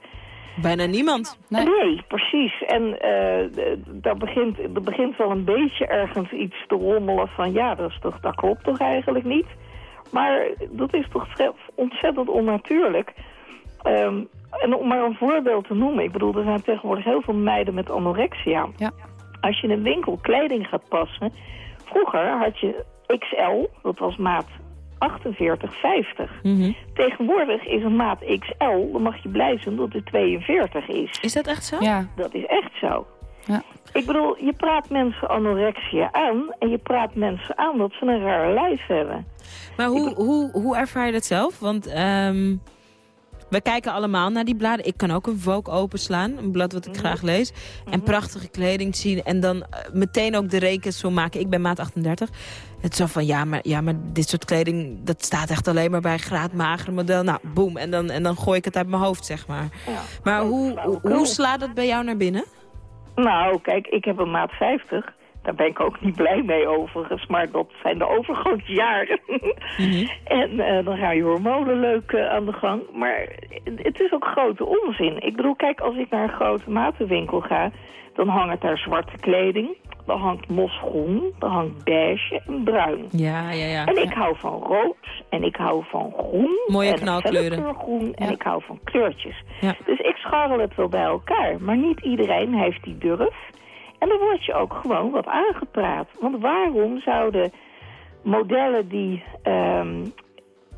C: Bijna niemand.
O: Nee, precies. En eh, daar, begint, er begint wel een beetje ergens iets te rommelen van... ja, dat, is toch, dat klopt toch eigenlijk niet? Maar dat is toch ontzettend onnatuurlijk. Ehm, en om maar een voorbeeld te noemen... ik bedoel, er zijn tegenwoordig heel veel meiden met anorexia.
F: Ja.
O: Als je in een winkel kleding gaat passen... vroeger had je XL, dat was maat 48, 50.
C: Mhm.
O: Tegenwoordig is een maat XL, dan mag je blij zijn dat het 42 is.
C: Is dat echt zo?
F: Ja.
O: Dat is echt zo.
F: Ja.
O: Ik bedoel, je praat mensen anorexia aan en je praat mensen aan dat ze een raar lijf hebben.
C: Maar hoe, hoe, hoe ervaar je dat zelf? Want ehm, we kijken allemaal naar die bladen. Ik kan ook een Vogue openslaan, een blad wat ik graag lees. En prachtige kleding zien. En dan eh, meteen ook de rekensom maken. Ik ben maat 38. Het zo van, ja maar, ja, maar dit soort kleding... dat staat echt alleen maar bij graadmagere model. Nou, boem. En dan, en dan gooi ik het uit mijn hoofd, zeg maar. Maar hoe, hoe, hoe slaat dat bij jou naar binnen?
O: Nou, kijk, ik heb een maat 50. Daar ben ik ook niet blij mee overigens, maar dat zijn de overgangsjaren. En eh, dan gaan je hormonen leuk eh, aan de gang. Maar het is ook grote onzin. Ik bedoel, kijk, als ik naar een grote matenwinkel ga... dan hangt daar zwarte kleding, dan hangt mosgroen, dan hangt beige en bruin.
C: Ja, ja, ja.
O: En ik hou van rood en ik hou van groen.
C: Mooie
O: en
C: knalkleuren.
O: groen en
C: Ja.
O: ik hou van kleurtjes.
C: Ja.
O: Dus ik scharrel het wel bij elkaar. Maar niet iedereen heeft die durf. En dan word je ook gewoon wat aangepraat. Want waarom zouden modellen die ehm,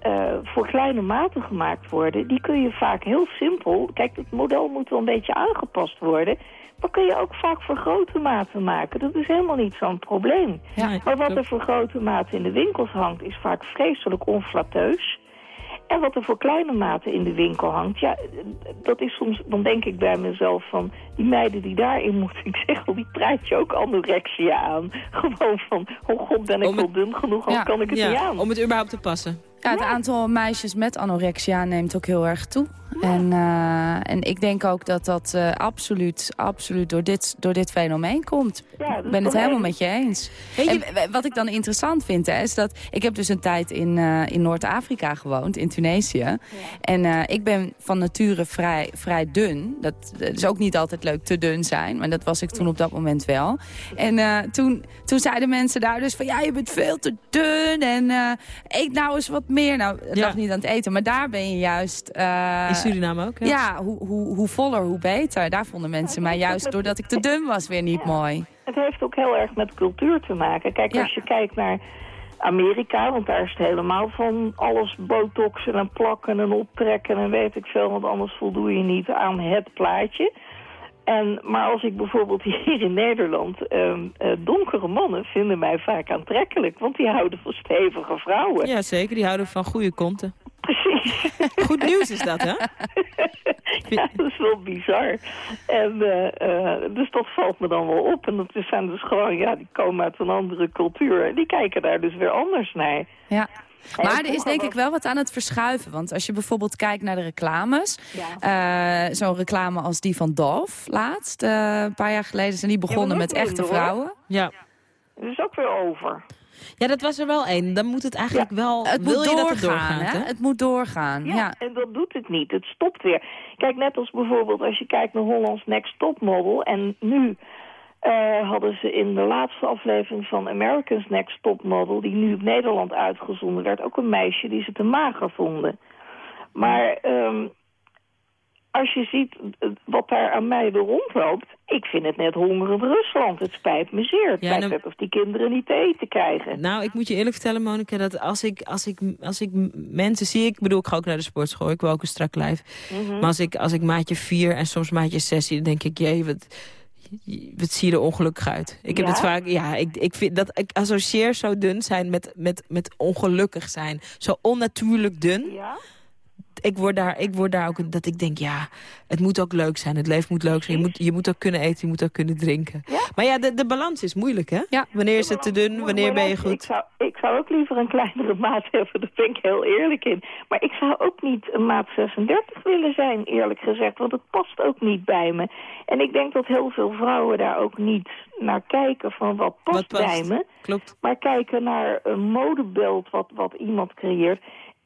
O: eh, voor kleine maten gemaakt worden... die kun je vaak heel simpel... Kijk, het model moet wel een beetje aangepast worden... maar kun je ook vaak voor grote maten maken. Dat is helemaal niet zo'n probleem.
C: Ja,
O: Maar wat er voor grote maten in de winkels hangt, is vaak vreselijk onflatteus. En wat er voor kleine maten in de winkel hangt, ja, dat is soms, dan denk ik bij mezelf van, die meiden die daarin moeten, ik zeg wel, die praat je ook anorexia aan. Gewoon van, oh god, ben ik
C: Om
O: wel
C: het-
O: dun genoeg, of
F: Ja.
O: kan ik het niet aan.
C: om het überhaupt te passen.
F: Ja, het aantal meisjes met anorexia neemt ook heel erg toe. En, eh, en ik denk ook dat dat eh, absoluut, absoluut door, dit, door dit fenomeen komt.
O: Dat
F: ik ben het helemaal met je eens.
C: Weet je-
F: En wat ik dan interessant vind, hè, is dat... Ik heb dus een tijd in, eh, in Noord-Afrika gewoond, in Tunesië. En eh, ik ben van nature vrij, vrij dun. Dat, dat is ook niet altijd leuk te dun zijn. Maar dat was ik toen op dat moment wel. En eh, toen, toen zeiden mensen daar dus van... Ja, je bent veel te dun en eh, eet nou eens wat meer. Nou, het
C: Ja.
F: lag niet aan het eten. Maar daar ben je juist... eh,
C: Suriname ook, ja.
F: ja, hoe, hoe, hoe voller, hoe beter. Daar vonden mensen mij juist, doordat ik te dun was, weer niet mooi.
O: Het heeft ook heel erg met cultuur te maken. Kijk,
F: Ja.
O: als je kijkt naar Amerika, want daar is het helemaal van alles botoxen en plakken en optrekken en weet ik veel, want anders voldoe je niet aan het plaatje. En, maar als ik bijvoorbeeld hier in Nederland, ehm, eh, donkere mannen vinden mij vaak aantrekkelijk, want die houden van stevige vrouwen.
C: Ja, zeker. Die houden van goede konten.
O: Precies.
C: Goed nieuws is dat, hè?
O: Ja, dat is wel bizar. En, eh, eh, dus dat valt me dan wel op. En dat zijn dus gewoon, ja, die komen uit een andere cultuur. En die kijken daar dus weer anders naar.
F: Ja. Maar er is denk ik wel wat aan het verschuiven. Want als je bijvoorbeeld kijkt naar de reclames.
O: Ja.
F: eh, Zo'n reclame als die van Dove laatst. eh, een paar jaar geleden zijn die begonnen met echte
O: hoor.
F: vrouwen.
C: Ja.
O: Dat is ook weer over.
C: Ja, dat was er wel één. Dan moet het eigenlijk wel...
F: Het
C: wil
F: moet
C: je dat
F: doorgaan,
C: het doorgaat,
F: hè?
C: hè?
F: Het moet doorgaan,
O: Ja,
F: ja.
O: en dat doet het niet. Het stopt weer. Kijk, net als bijvoorbeeld als je kijkt naar Hollands Next Top Model. En nu eh, hadden ze in de laatste aflevering van America's Next Top Model... die nu op Nederland uitgezonden werd, ook een meisje die ze te mager vonden. Maar ehm, als je ziet eh, wat daar aan meiden rondloopt... ik vind het net hongerend Rusland. Het spijt me zeer. Het
C: Ja,
O: lijkt
C: nou-
O: net of die kinderen niet te eten krijgen.
C: Nou, ik moet je eerlijk vertellen, Monika, dat als ik, als ik, als ik mensen zie... Ik bedoel, ik ga ook naar de sportschool, ik wil ook een strak lijf.
O: Mhm.
C: Maar als ik, als ik maatje 4 en soms maatje 6 zie, dan denk ik... Jee, wat, wat zie je er ongelukkig uit. Ik heb
O: Ja?
C: het vaak, ja, ik, ik vind dat ik associeer zo dun zijn met, met, met ongelukkig zijn. Zo onnatuurlijk dun.
O: Ja?
C: Ik, word daar, ik word daar ook... Dat ik denk, ja, het moet ook leuk zijn. Het leven moet leuk zijn. Je moet, je moet ook kunnen eten, je moet ook kunnen drinken. Maar ja, de, de balans is moeilijk, hè? Wanneer is het te dun, wanneer ben je
O: Ik
C: goed?
O: zou, ik zou ook liever een kleinere maat hebben, daar ben ik heel eerlijk in. Maar ik zou ook niet een maat 36 willen zijn, eerlijk gezegd. Want het past ook niet bij me. En ik denk dat heel veel vrouwen daar ook niet naar kijken van wat past,
C: Wat past.
O: bij me.
C: Klopt.
O: Maar kijken naar een modebeeld wat, wat iemand creëert.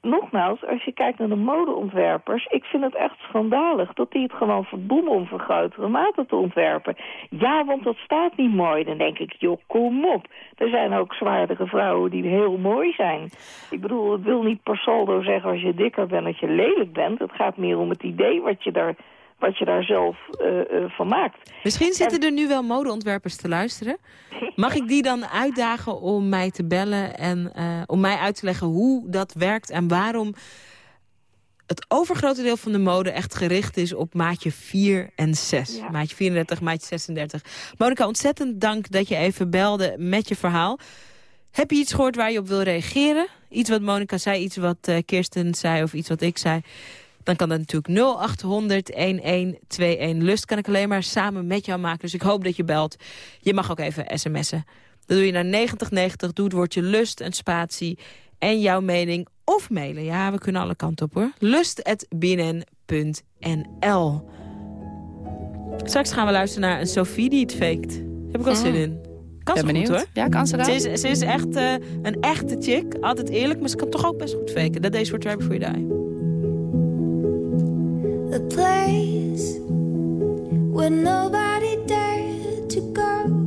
O: Nogmaals, als je kijkt naar de modeontwerpers... ik vind het echt schandalig dat die het gewoon verdoemen om voor grotere maten te ontwerpen. Ja, want dat staat niet mooi. Dan denk ik, joh, kom op. Er zijn ook zwaardere vrouwen die heel mooi zijn. Ik bedoel, het wil niet per saldo zeggen als je dikker bent dat je lelijk bent. Het gaat meer om het idee wat je daar, wat je daar zelf eh, eh, van maakt.
C: Misschien zitten er nu wel modeontwerpers te luisteren. Mag ik die dan uitdagen om mij te bellen en eh, om mij uit te leggen hoe dat werkt en waarom het overgrote deel van de mode echt gericht is op maatje 4 en 6. Maatje 34, maatje 36. Monika, ontzettend dank dat je even belde met je verhaal. Heb je iets gehoord waar je op wil reageren? Iets wat Monika zei, iets wat Kirsten zei of iets wat ik zei? Dan kan dat natuurlijk 0800 1121. Lust kan ik alleen maar samen met jou maken. Dus ik hoop dat je belt. Je mag ook even sms'en. Dan doe je naar 9090. Doe het woordje lust, een spatie en jouw mening. Of mailen. Ja, we kunnen alle kanten op hoor. Lust.bnn.nl Straks gaan we luisteren naar een Sophie die het faked. Heb ik al zin
F: Mm.
C: in. Kan ze goed
F: benieuwd.
C: hoor.
F: Ja, kan ze dat?
C: Ze is, ze is echt eh, een echte chick. Altijd eerlijk, maar ze kan toch ook best goed faken. Dat deze wordt Before You Die.
K: A place where nobody dared to go.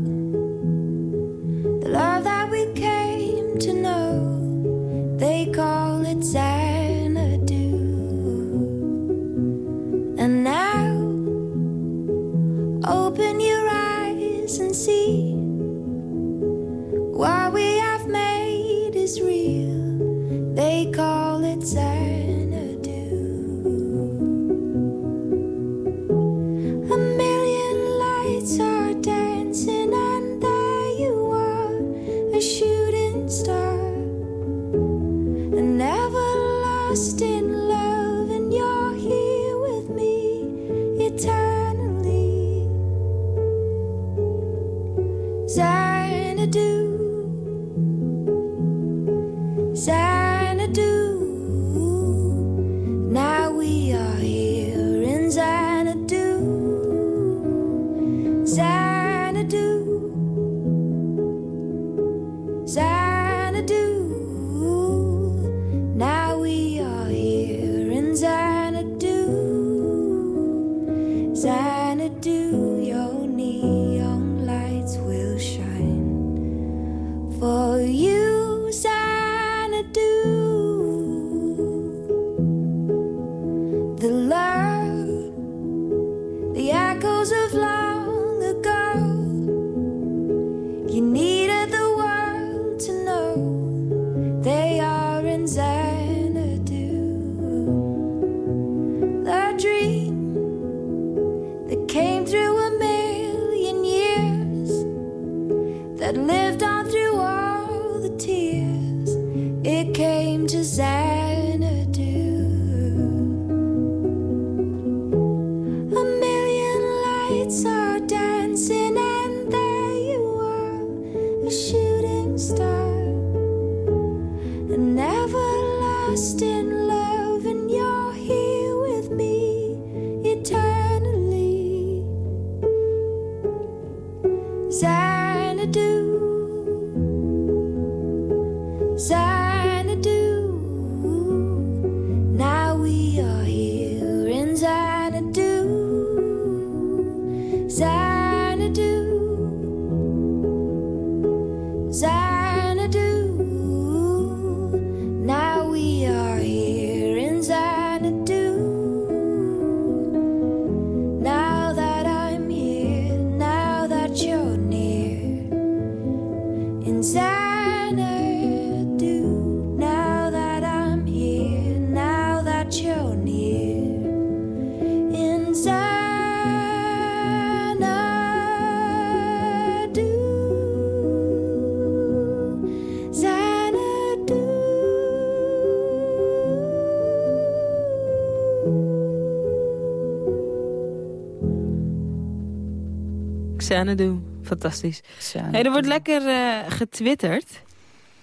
K: Xanadu.
C: Fantastisch. Hey, er wordt lekker eh, getwitterd.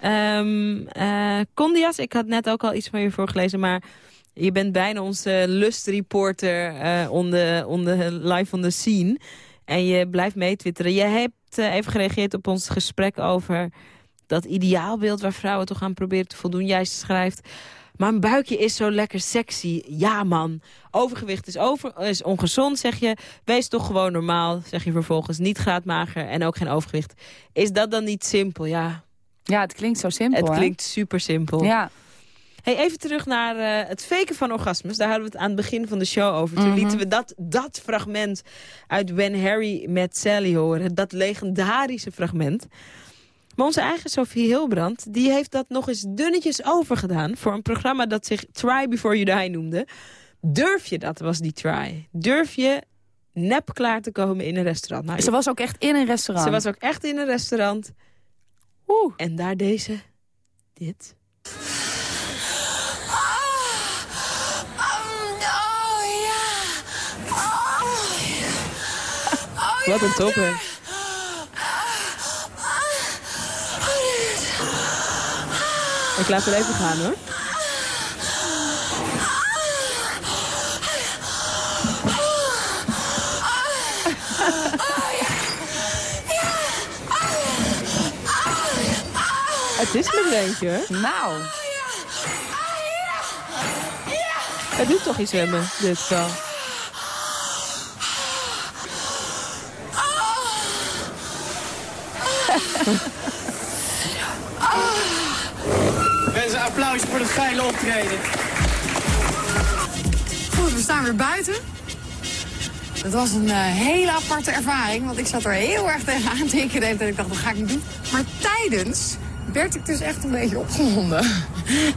C: Ehm eh, Condias, ik had net ook al iets van je voorgelezen, maar je bent bijna onze lustreporter eh on, the, on the live on the scene. En je blijft meetwitteren. Je hebt eh, even gereageerd op ons gesprek over dat ideaalbeeld waar vrouwen toch aan proberen te voldoen. Jij schrijft, mijn buikje is zo lekker sexy. Ja man, overgewicht is, over, is ongezond, zeg je. Wees toch gewoon normaal, zeg je vervolgens. Niet graadmager en ook geen overgewicht. Is dat dan niet simpel? Ja,
F: Ja, het klinkt zo simpel,
C: het
F: hè?
C: klinkt super simpel.
F: Ja.
C: Hey, even terug naar eh, het faken van orgasmes. Daar hadden we het aan het begin van de show over. Toen
F: Mhm.
C: lieten we dat, dat fragment uit When Harry met Sally horen. Dat legendarische fragment. Maar onze eigen Sophie Hilbrand, die heeft dat nog eens dunnetjes overgedaan... voor een programma dat zich Try Before You Die noemde. Durf je dat, was die try. Durf je nep klaar te komen in een restaurant. Nou,
F: Ze was ook echt in een restaurant.
C: Ze was ook echt in een restaurant. Oeh. En daar deze. Dit. Wat een topper. Ik laat het even gaan hoor. Het is een eentje.
F: Nou.
C: Het doet toch iets met me, dit spel.
P: Voor het geile optreden.
Q: Goed, we staan weer buiten. Het was een eh, hele aparte ervaring, want ik zat er heel erg tegenaan te denken. En ik dacht, dat ga ik niet doen. Maar tijdens werd ik dus echt een beetje opgewonden.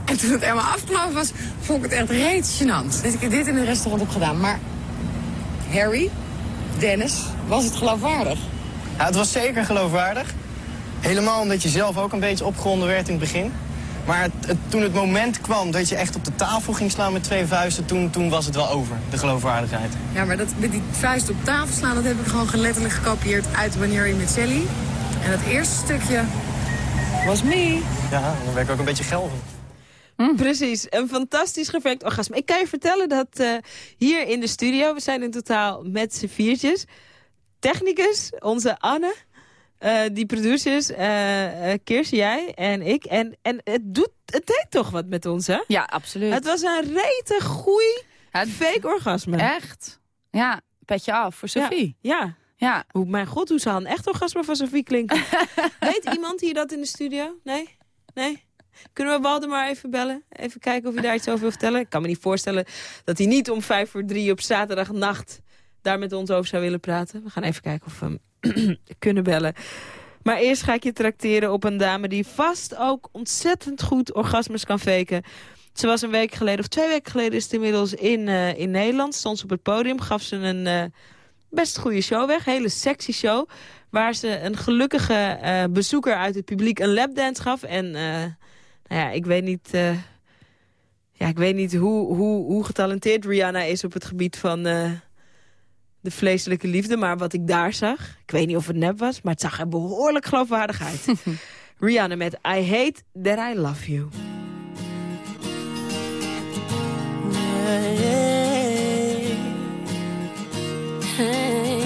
Q: En toen het helemaal afgelopen was, vond ik het echt reet gênant. Dat ik dit in een restaurant heb gedaan. Maar Harry, Dennis, was het geloofwaardig?
P: Ja, het was zeker geloofwaardig. Helemaal omdat je zelf ook een beetje opgewonden werd in het begin. Maar het, het- toen het moment kwam dat je echt op de tafel ging slaan met twee vuisten... toen, toen was het wel over, de geloofwaardigheid.
Q: Ja, maar dat, met die vuist op tafel slaan, dat heb ik gewoon letterlijk gekopieerd uit Harry met Sally. En dat eerste stukje was me.
P: Ja, dan werd ik ook een beetje geil van.
C: Precies, een fantastisch geverkt orgasme. Ik kan je vertellen dat eh, hier in de studio, we zijn in totaal met z'n viertjes. Technicus, onze Anne, eh, die producers, uh, Kirsten, jij en ik. En, en het, doet, het deed toch wat met ons, hè?
F: Ja, absoluut.
C: Het was een rete goeie fake orgasme.
F: Echt? Ja, petje af voor Sophie.
C: Ja.
F: ja.
C: Hoe, mijn god, hoe zal een echt orgasme van Sophie klinken? Weet iemand hier dat in de studio? Nee? Nee? Kunnen we Waldemar even bellen? Even kijken of hij daar iets over wil vertellen? Ik kan me niet voorstellen dat hij niet om vijf voor drie op zaterdagnacht daar met ons over zou willen praten. We gaan even kijken of we hem kunnen bellen. Maar eerst ga ik je trakteren op een dame die vast ook ontzettend goed orgasmes kan faken. Ze was een week geleden, of twee weken geleden is het inmiddels in, uh, in Nederland. Stond ze op het podium, gaf ze een uh, best goede show weg. Hele sexy show. Waar ze een gelukkige uh, bezoeker uit het publiek een lapdance gaf. En nou ja, ik weet niet... ja, ik weet niet hoe, hoe, hoe getalenteerd Rihanna is op het gebied van de vleeselijke liefde. Maar wat ik daar zag, ik weet niet of het nep was... maar het zag er behoorlijk geloofwaardig uit. Rihanna met I Hate That I Love You.
K: Hey, hey, hey.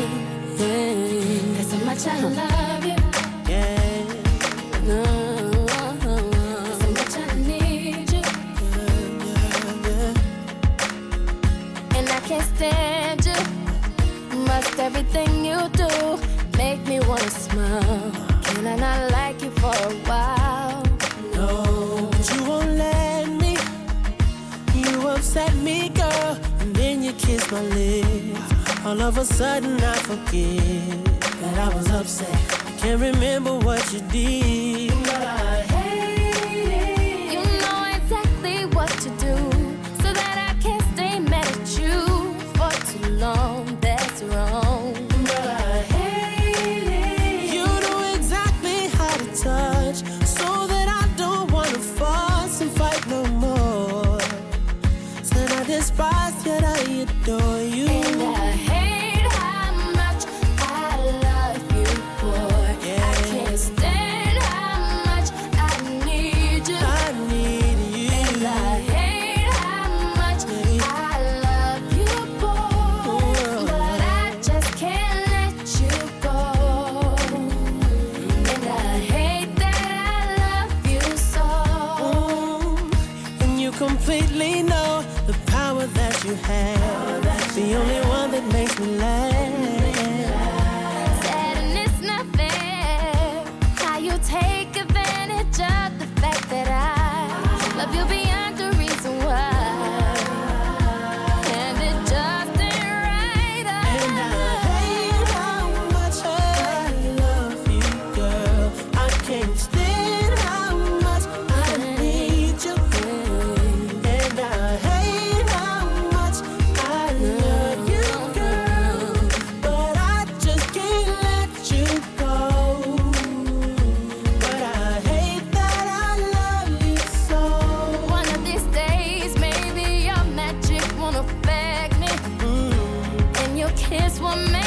K: Everything you do make me wanna smile. Can I not like you for a while?
N: No, but you won't let me. You upset me, girl, and then you kiss my lips. All of a sudden, I forget that I was upset. I can't remember what you did.
K: This what
N: makes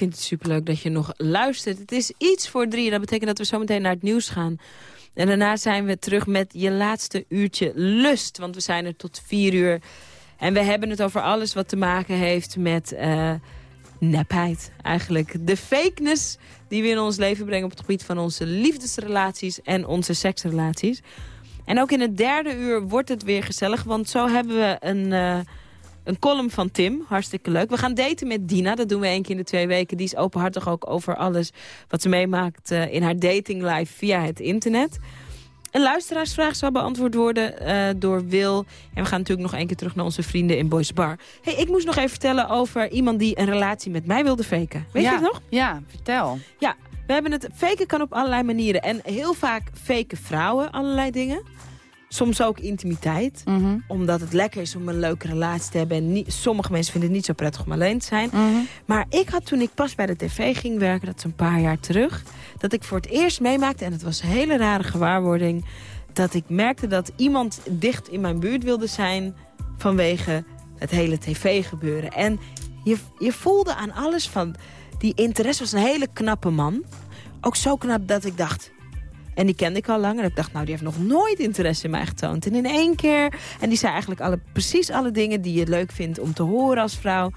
C: vind het superleuk dat je nog luistert. Het is iets voor drie. Dat betekent dat we zo meteen naar het nieuws gaan. En daarna zijn we terug met je laatste uurtje lust. Want we zijn er tot vier uur. En we hebben het over alles wat te maken heeft met eh, nepheid. Eigenlijk de fakeness die we in ons leven brengen... op het gebied van onze liefdesrelaties en onze seksrelaties. En ook in het derde uur wordt het weer gezellig. Want zo hebben we een... eh, een column van Tim, hartstikke leuk. We gaan daten met Dina, dat doen we één keer in de twee weken. Die is openhartig ook over alles wat ze meemaakt eh, in haar dating life via het internet. Een luisteraarsvraag zal beantwoord worden eh, door Wil. En we gaan natuurlijk nog één keer terug naar onze vrienden in Boys Bar. Hey, ik moest nog even vertellen over iemand die een relatie met mij wilde faken. Weet
F: ja.
C: je het nog?
F: Ja, vertel.
C: Ja, we hebben het... Faken kan op allerlei manieren. En heel vaak faken vrouwen allerlei dingen. Soms ook intimiteit.
F: Mhm.
C: Omdat het lekker is om een leuke relatie te hebben. En niet, sommige mensen vinden het niet zo prettig om alleen te zijn.
F: Mhm.
C: Maar ik had toen ik pas bij de tv ging werken, dat is een paar jaar terug... dat ik voor het eerst meemaakte, en het was een hele rare gewaarwording... dat ik merkte dat iemand dicht in mijn buurt wilde zijn... vanwege het hele tv-gebeuren. En je, je voelde aan alles van... die interesse was een hele knappe man. Ook zo knap dat ik dacht... En die kende ik al langer. Ik dacht, nou, die heeft nog nooit interesse in mij getoond. En in één keer... En die zei eigenlijk alle, precies alle dingen die je leuk vindt om te horen als vrouw.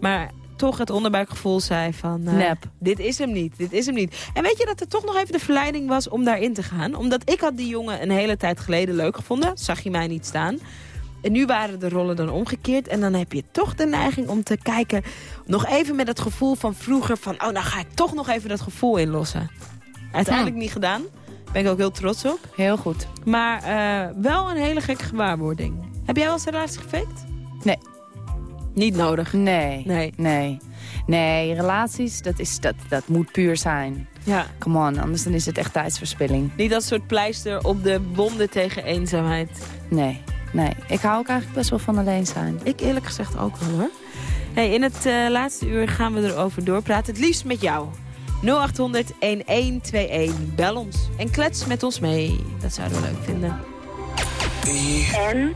C: Maar toch het onderbuikgevoel zei van...
F: Nep.
C: Dit is hem niet, dit is hem niet. En weet je dat er toch nog even de verleiding was om daarin te gaan? Omdat ik had die jongen een hele tijd geleden leuk gevonden. Zag je mij niet staan. En nu waren de rollen dan omgekeerd. En dan heb je toch de neiging om te kijken... nog even met het gevoel van vroeger van... oh, nou ga ik toch nog even dat gevoel inlossen. Uiteindelijk niet gedaan. Ben ik ook heel trots op.
F: Heel goed.
C: Maar eh, wel een hele gekke gewaarwording. Heb jij wel eens een relatie gefaked?
F: Nee.
C: Niet nodig?
F: Nee.
C: Nee.
F: Nee. Nee, relaties, dat, is, dat, dat moet puur zijn.
C: Ja.
F: Come on, anders dan is het echt tijdsverspilling.
C: Niet dat soort pleister op de wonden tegen eenzaamheid.
F: Nee, nee. Ik hou ook eigenlijk best wel van alleen zijn.
C: Ik eerlijk gezegd ook wel hoor. Hey, in het eh, laatste uur gaan we erover doorpraten. Het liefst met jou. 0800 1121. Bel ons en klets met ons mee. Dat zouden we leuk vinden.
B: En.